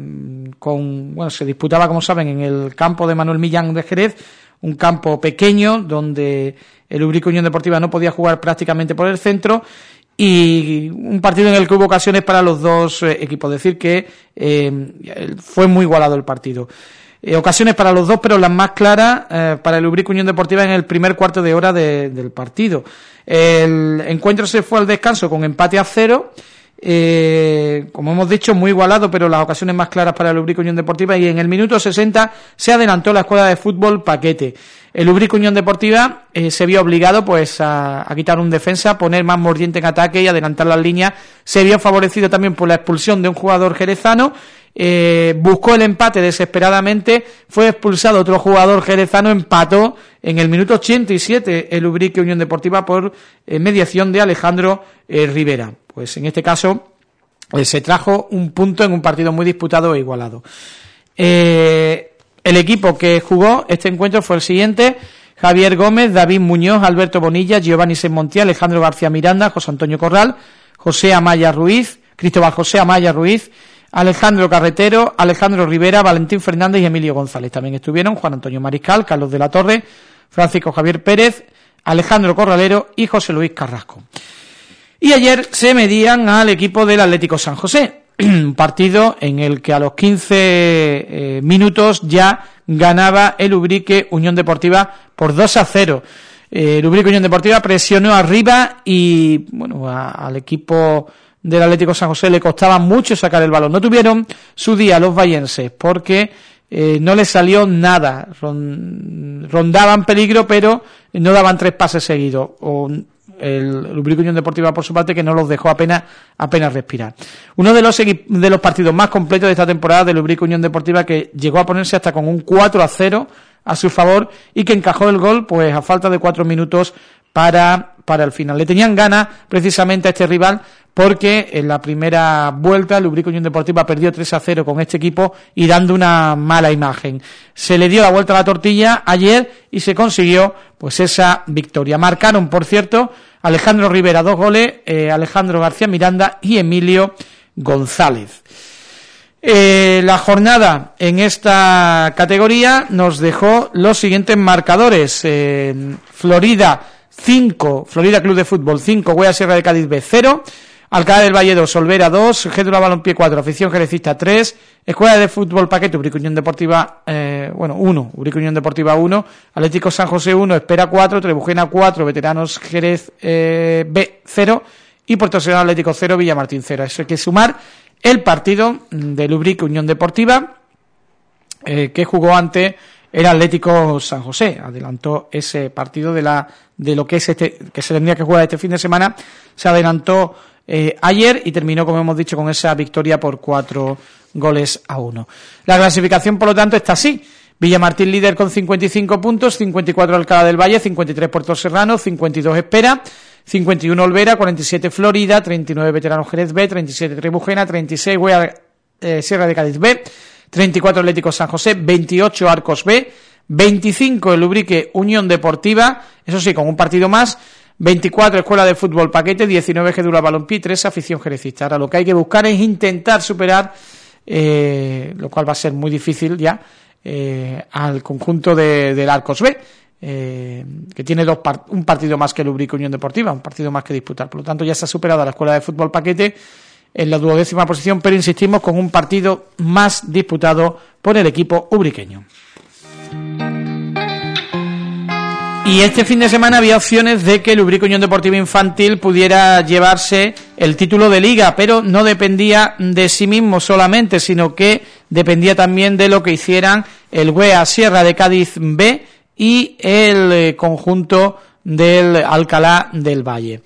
con bueno se disputaba, como saben, en el campo de Manuel Millán de Jerez, un campo pequeño donde el Lubrico Unión Deportiva no podía jugar prácticamente por el centro y un partido en el que hubo ocasiones para los dos eh, equipos, decir que eh, fue muy igualado el partido. Eh, ocasiones para los dos, pero las más claras para el Ubrico Unión Deportiva en el primer cuarto de hora de, del partido. El encuentro se fue al descanso con empate a cero, como hemos dicho, muy igualado, pero las ocasiones más claras para el Ubrico Unión Deportiva y en el minuto 60 se adelantó la escuadra de fútbol Paquete. El Ubrico Unión Deportiva eh, se vio obligado pues a, quitar un defensa, poner más mordiente en ataque y adelantar las líneas. Se vio favorecido también por la expulsión de un jugador jerezano. Eh, buscó el empate desesperadamente, fue expulsado otro jugador jerezano, empató en el minuto 87 el Ubrique Unión Deportiva por eh, mediación de Alejandro Rivera. Pues en este caso se trajo un punto en un partido muy disputado e igualado. El equipo que jugó este encuentro fue el siguiente, Javier Gómez, David Muñoz, Alberto Bonilla, Giovanni Semontiel, Alejandro García Miranda, José Antonio Corral, José Amaya Ruiz, Cristóbal José Amaya Ruiz, Alejandro Carretero, Alejandro Rivera, Valentín Fernández y Emilio González. También estuvieron Juan Antonio Mariscal, Carlos de la Torre, Francisco Javier Pérez, Alejandro Corralero y José Luis Carrasco. Y ayer se medían al equipo del Atlético San José, un partido en el que a los 15 eh, minutos ya ganaba el Ubrique Unión Deportiva por 2 a 0. Eh, el Ubrique Unión Deportiva presionó arriba y bueno al equipo del Atlético San José le costaba mucho sacar el balón. No tuvieron su día los vallenses porque eh, no les salió nada. rondaban peligro pero no daban tres pases seguidos. El Lubrico Unión Deportiva por su parte que no los dejó apenas apenas respirar. Uno de los de los partidos más completos de esta temporada del Lubrico Unión Deportiva que llegó a ponerse hasta con un 4 a 0 a su favor y que encajó el gol pues a falta de cuatro minutos para, para el final. Le tenían ganas precisamente a este rival porque en la primera vuelta el Lubrico Unión Deportiva perdió 3 a 0 con este equipo y dando una mala imagen. Se le dio la vuelta a la tortilla ayer y se consiguió pues esa victoria. Marcaron, por cierto, Alejandro Rivera dos goles, eh, Alejandro García Miranda y Emilio González. Eh, la jornada en esta categoría nos dejó los siguientes marcadores. Eh, Florida 5, Florida Club de Fútbol 5, Huella Sierra de Cádiz B 0, Alcalá del Valle 2, Solvera 2, Gédula Balompié 4, Afición Jerecista 3, Escuela de Fútbol Paquete, Ubrico Unión Deportiva, eh, bueno, 1, Ubrico Unión Deportiva 1, Atlético San José 1, Espera 4, Trebujena 4, Veteranos Jerez eh, B 0 y Puerto Serrano Atlético 0, Villamartín 0. Eso hay que sumar el partido de Ubrico Unión Deportiva eh, que jugó ante el Atlético San José. Adelantó ese partido de la de lo que es este que se tendría que jugar este fin de semana. Se adelantó eh, ayer y terminó, como hemos dicho, con esa victoria por cuatro goles a uno. La clasificación, por lo tanto, está así. Villamartín líder con 55 puntos, 54 Alcalá del Valle, 53 Puerto Serrano, 52 Espera, 51 Olvera, 47 Florida, 39 Veteranos Jerez B, 37 Trebujena, 36 eh, Sierra de Cádiz B, 34 Atlético San José, 28 Arcos B, 25 el Ubrique Unión Deportiva, eso sí, con un partido más, 24 Escuela de Fútbol Paquete, 19 Gedula Balompié, 3 Afición Jerecista. Ahora lo que hay que buscar es intentar superar, eh, lo cual va a ser muy difícil ya, eh, al conjunto de, del Arcos B, eh, que tiene dos un partido más que el Ubrique Unión Deportiva, un partido más que disputar. Por lo tanto, ya se ha superado a la Escuela de Fútbol Paquete en la duodécima posición, pero insistimos con un partido más disputado por el equipo ubriqueño. Y este fin de semana había opciones de que el Ubrico Unión Deportiva Infantil pudiera llevarse el título de liga, pero no dependía de sí mismo solamente, sino que dependía también de lo que hicieran el WEA Sierra de Cádiz B y el eh, conjunto del Alcalá del Valle.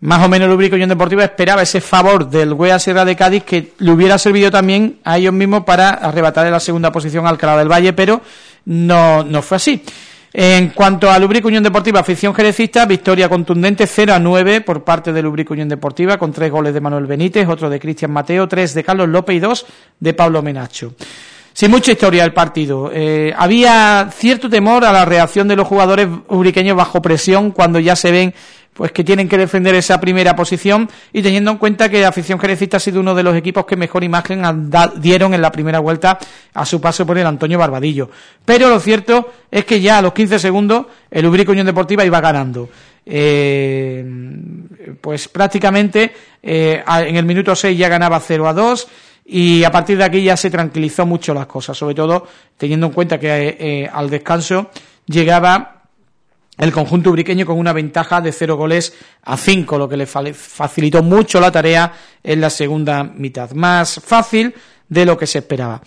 Más o menos el Ubrico Unión Deportiva esperaba ese favor del WEA Sierra de Cádiz que le hubiera servido también a ellos mismos para arrebatar la segunda posición al Alcalá del Valle, pero no, no fue así. En cuanto a Lubric Unión Deportiva, afición jerecista, victoria contundente 0 a 9 por parte de Lubric Unión Deportiva, con tres goles de Manuel Benítez, otro de Cristian Mateo, tres de Carlos López y dos de Pablo Menacho. Sin mucha historia el partido. Eh, había cierto temor a la reacción de los jugadores ubriqueños bajo presión cuando ya se ven pues que tienen que defender esa primera posición y teniendo en cuenta que la afición jerecista ha sido uno de los equipos que mejor imagen dieron en la primera vuelta a su paso por el Antonio Barbadillo. Pero lo cierto es que ya a los 15 segundos el Ubrico Unión Deportiva iba ganando. Eh, pues prácticamente eh, en el minuto 6 ya ganaba 0 a 2 y a partir de aquí ya se tranquilizó mucho las cosas, sobre todo teniendo en cuenta que eh, al descanso llegaba el conjunto ubriqueño con una ventaja de cero goles a cinco, lo que le facilitó mucho la tarea en la segunda mitad. Más fácil de lo que se esperaba.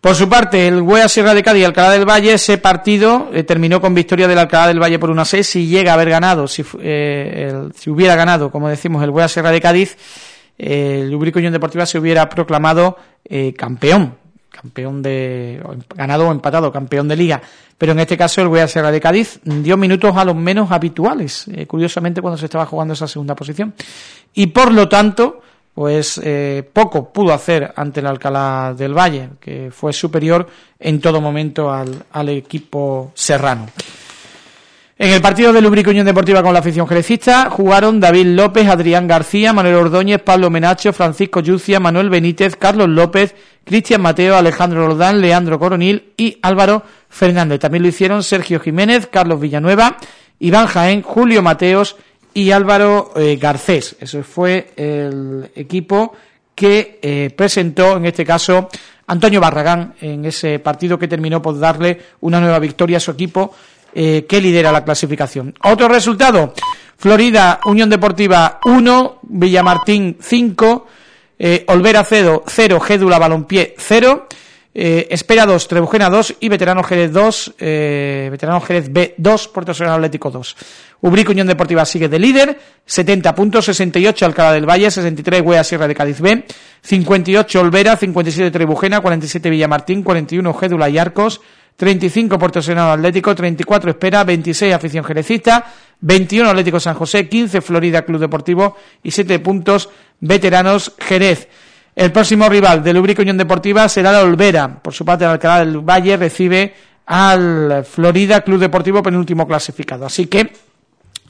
Por su parte, el Huea Sierra de Cádiz y Alcalá del Valle, ese partido eh, terminó con victoria del Alcalá del Valle por una 6. Si llega a haber ganado, si, eh, si hubiera ganado, como decimos, el Huea Sierra de Cádiz, el Ubrico Unión Deportiva se hubiera proclamado campeón campeón de ganado o empatado, campeón de liga, pero en este caso el Guaya Serra de Cádiz dio minutos a los menos habituales, eh, curiosamente cuando se estaba jugando esa segunda posición, y por lo tanto, pues eh, poco pudo hacer ante el Alcalá del Valle, que fue superior en todo momento al, al equipo serrano. En el partido de Lubrico Unión Deportiva con la afición jerecista jugaron David López, Adrián García, Manuel Ordóñez, Pablo Menacho, Francisco Yucia, Manuel Benítez, Carlos López, Cristian Mateo, Alejandro Rodán, Leandro Coronil y Álvaro Fernández. También lo hicieron Sergio Jiménez, Carlos Villanueva, Iván Jaén, Julio Mateos y Álvaro eh, Garcés. Eso fue el equipo que eh, presentó, en este caso, Antonio Barragán en ese partido que terminó por darle una nueva victoria a su equipo eh, que lidera la clasificación. Otro resultado, Florida Unión Deportiva 1, Villamartín 5, eh, Olvera 0, 0, Gédula Balompié 0, eh, Espera 2, Trebujena 2 y Veterano Jerez 2, eh, Veterano Jerez B 2, Puerto Seguro Atlético 2. Ubrico Unión Deportiva sigue de líder, 70 puntos, 68 Alcalá del Valle, 63 Huea Sierra de Cádiz B, 58 Olvera, 57 Trebujena, 47 Villamartín, 41 Gédula y Arcos, 35 Puerto Senado Atlético, 34 Espera, 26 Afición Jerecista, 21 Atlético San José, 15 Florida Club Deportivo y 7 puntos Veteranos Jerez. El próximo rival del Ubrico Unión Deportiva será la Olvera. Por su parte, el Alcalá del Valle recibe al Florida Club Deportivo penúltimo clasificado. Así que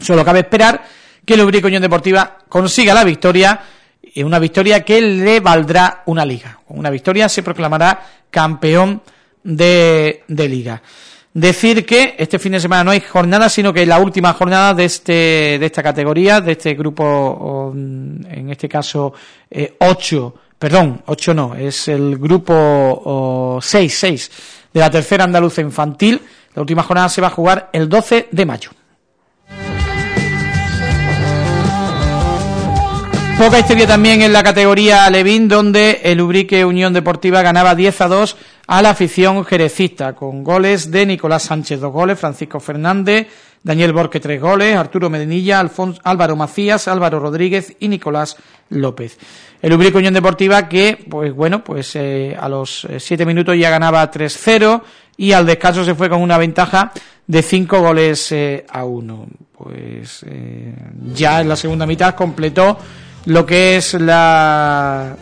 solo cabe esperar que el Ubrico Unión Deportiva consiga la victoria y una victoria que le valdrá una liga. Con una victoria se proclamará campeón de, liga. Decir que este fin de semana no hay jornada, sino que la última jornada de este de esta categoría, de este grupo, o, en este caso, eh, 8, perdón, 8 no, es el grupo 6, 6 de la tercera andaluza infantil. La última jornada se va a jugar el 12 de mayo. Poca historia también en la categoría Levín, donde el Ubrique Unión Deportiva ganaba 10 a 2 a la afición jerecista, con goles de Nicolás Sánchez, dos goles, Francisco Fernández, Daniel Borque, tres goles, Arturo Medinilla, Alfonso, Álvaro Macías, Álvaro Rodríguez y Nicolás López. El Ubrique Unión Deportiva que, pues bueno, pues eh, a los eh, siete minutos ya ganaba 3-0 y al descanso se fue con una ventaja de cinco goles eh, a uno. Pues ya en la segunda mitad completó lo que es la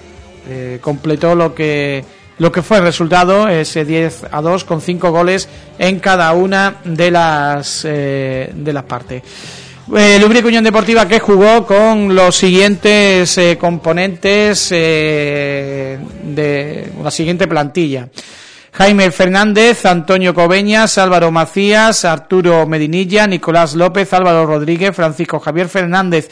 completó lo que lo que fue el resultado ese 10 a 2 con cinco goles en cada una de las eh, de las partes. Eh, el Ubrique Unión Deportiva que jugó con los siguientes eh, componentes eh, de la siguiente plantilla. Jaime Fernández, Antonio Cobeñas, Álvaro Macías, Arturo Medinilla, Nicolás López, Álvaro Rodríguez, Francisco Javier Fernández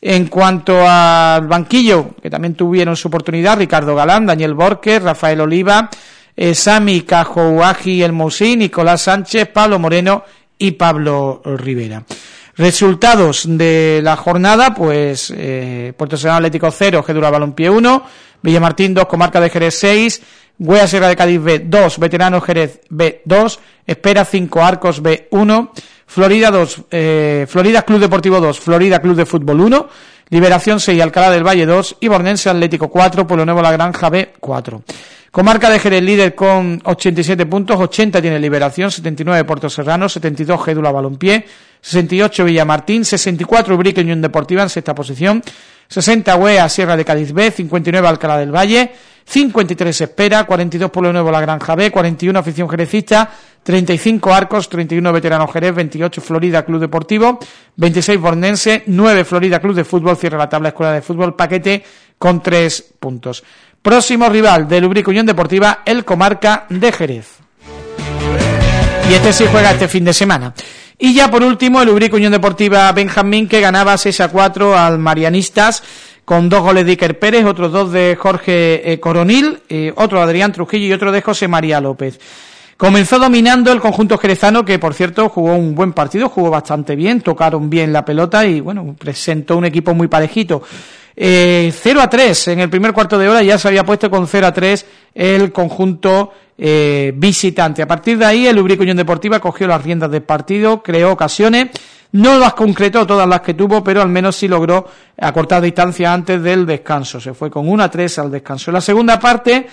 en cuanto al banquillo, que también tuvieron su oportunidad, Ricardo Galán, Daniel Borges, Rafael Oliva, eh, Sami Cajouaji El Mousí, Nicolás Sánchez, Pablo Moreno y Pablo Rivera. Resultados de la jornada, pues eh, Puerto Senado Atlético 0, Gedura Balompié 1, Villamartín 2, Comarca de Jerez 6, Huea Sierra de Cádiz B 2, Veterano Jerez B 2, Espera 5, Arcos B 1, Florida 2, eh, Florida Club Deportivo 2, Florida Club de Fútbol 1, Liberación 6, Alcalá del Valle 2 y Bornense Atlético 4, Pueblo Nuevo La Granja B 4. Comarca de Jerez líder con 87 puntos, 80 tiene Liberación, 79 Puerto Serrano, 72 Gédula Balompié, 68 Villamartín, 64 Ubrique Unión Deportiva en sexta posición, 60 Huea Sierra de Cádiz B, 59 Alcalá del Valle, 53 Espera, 42 Pueblo Nuevo La Granja B, 41 Afición Jerecista, 35 Arcos, 31 Veterano Jerez, 28 Florida Club Deportivo, 26 Bornense, 9 Florida Club de Fútbol, cierra la tabla Escuela de Fútbol, paquete con 3 puntos. Próximo rival de Lubrico Unión Deportiva, el Comarca de Jerez. Y este sí juega este fin de semana. Y ya por último, el Ubrico Unión Deportiva Benjamín, que ganaba 6 a 4 al Marianistas, con dos goles de Iker Pérez, otros dos de Jorge eh, Coronil, eh, otro de Adrián Trujillo y otro de José María López. Comenzó dominando el conjunto jerezano, que por cierto jugó un buen partido, jugó bastante bien, tocaron bien la pelota y bueno, presentó un equipo muy parejito. Eh, 0 a 3 en el primer cuarto de hora ya se había puesto con 0 a 3 el conjunto eh, visitante. A partir de ahí el Ubrico Unión Deportiva cogió las riendas del partido, creó ocasiones, no las concretó todas las que tuvo, pero al menos sí logró acortar distancia antes del descanso. Se fue con 1 a 3 al descanso. En la segunda parte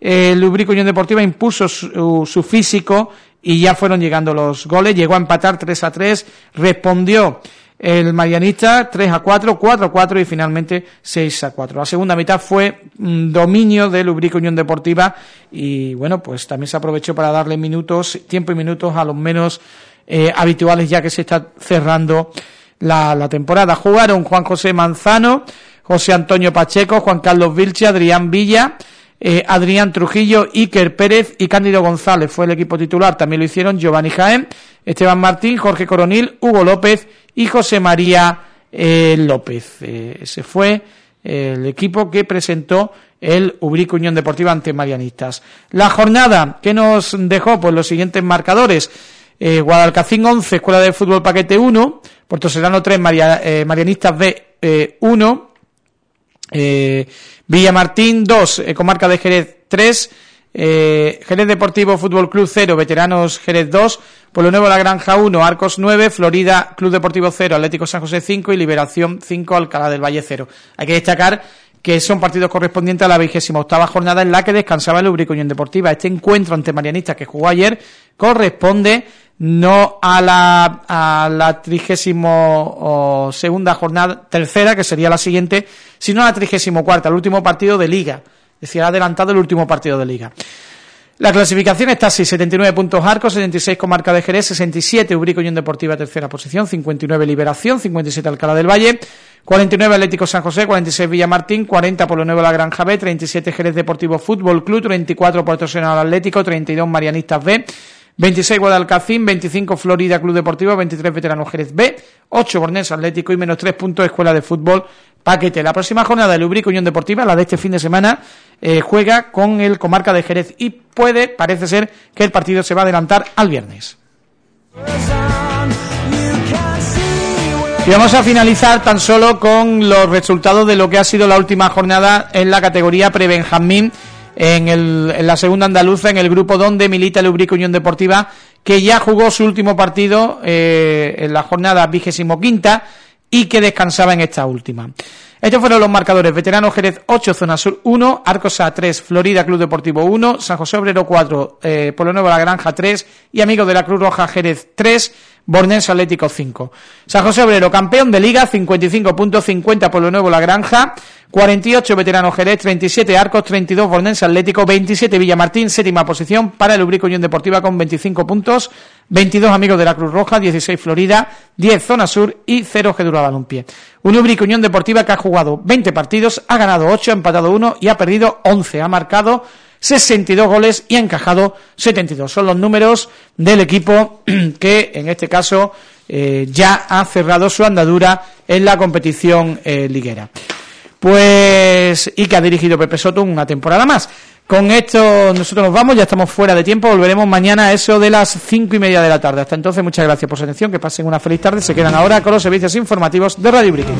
eh, el Ubrico Unión Deportiva impuso su, su físico y ya fueron llegando los goles, llegó a empatar 3 a 3, respondió el Marianista 3 a 4, 4 a 4 y finalmente 6 a 4. La segunda mitad fue mm, dominio del Ubrico Unión Deportiva y bueno, pues también se aprovechó para darle minutos, tiempo y minutos a los menos eh, habituales ya que se está cerrando la, temporada. Jugaron Juan José Manzano, José Antonio Pacheco, Juan Carlos Vilche, Adrián Villa, eh, Adrián Trujillo, Iker Pérez y Cándido González. Fue el equipo titular. También lo hicieron Giovanni Jaén, Esteban Martín, Jorge Coronil, Hugo López y José María eh, López. Eh, ese fue el equipo que presentó el Ubrico Unión Deportiva ante Marianistas. La jornada que nos dejó pues los siguientes marcadores. Eh, Guadalcacín 11, Escuela de Fútbol Paquete 1, Puerto Serrano 3, Maria, eh, Marianistas B 1, eh, Villamartín 2, eh, Comarca de Jerez 3, eh, Jerez Deportivo Fútbol Club 0, Veteranos Jerez 2, Pueblo Nuevo La Granja 1, Arcos 9, Florida Club Deportivo 0, Atlético San José 5 y Liberación 5, Alcalá del Valle 0. Hay que destacar que son partidos correspondientes a la vigésima octava jornada en la que descansaba el Ubrico Unión Deportiva. Este encuentro ante Marianistas que jugó ayer corresponde no a la, a la trigésimo segunda jornada, tercera, que sería la siguiente, sino a la trigésimo cuarta, el último partido de Liga. Es decir, ha adelantado el último partido de Liga. La clasificación está así, 79 puntos Arcos, 76 Comarca de Jerez, 67 Ubrico Unión Deportiva, tercera posición, 59 Liberación, 57 Alcalá del Valle, 49 Atlético San José, 46 Villamartín, 40 Pueblo Nuevo La Granja B, 37 Jerez Deportivo Fútbol Club, 34 Puerto Senado Atlético, 32 Marianistas B, 26 Guadalcacín, 25 Florida Club Deportivo, 23 Veteranos Jerez B, 8 Bornés Atlético y menos 3 puntos Escuela de Fútbol Paquete. La próxima jornada de Lubrico Unión Deportiva, la de este fin de semana, eh, juega con el Comarca de Jerez y puede, parece ser, que el partido se va a adelantar al viernes. Y vamos a finalizar tan solo con los resultados de lo que ha sido la última jornada en la categoría pre-Benjamín en, en la segunda andaluza, en el grupo donde milita el Ubrico Unión Deportiva, que ya jugó su último partido eh, en la jornada vigésimo quinta y que descansaba en esta última. Estos fueron los marcadores. Veterano Jerez 8, Zona Sur 1, Arcosa 3, Florida Club Deportivo 1, San José Obrero 4, eh, Pueblo Nuevo La Granja 3 y Amigos de la Cruz Roja Jerez 3, Bornense Atlético 5. San José Obrero, campeón de Liga, 55 puntos, 50 Pueblo Nuevo La Granja, 48 Veterano Jerez, 37 Arcos, 32 Bornense Atlético, 27 Villamartín, séptima posición para el Ubrico Unión Deportiva con 25 puntos, 22 Amigos de la Cruz Roja, 16 Florida, 10 Zona Sur y 0 Gedura Balompié. Un Ubrico Unión Deportiva que ha jugado 20 partidos, ha ganado 8, ha empatado 1 y ha perdido 11. Ha marcado 62 goles y ha encajado 72. Son los números del equipo que, en este caso, eh, ya ha cerrado su andadura en la competición eh, liguera. Pues, y que ha dirigido Pepe Soto una temporada más. Con esto nosotros nos vamos, ya estamos fuera de tiempo, volveremos mañana a eso de las cinco y media de la tarde. Hasta entonces, muchas gracias por su atención, que pasen una feliz tarde, se quedan ahora con los servicios informativos de Radio Brique.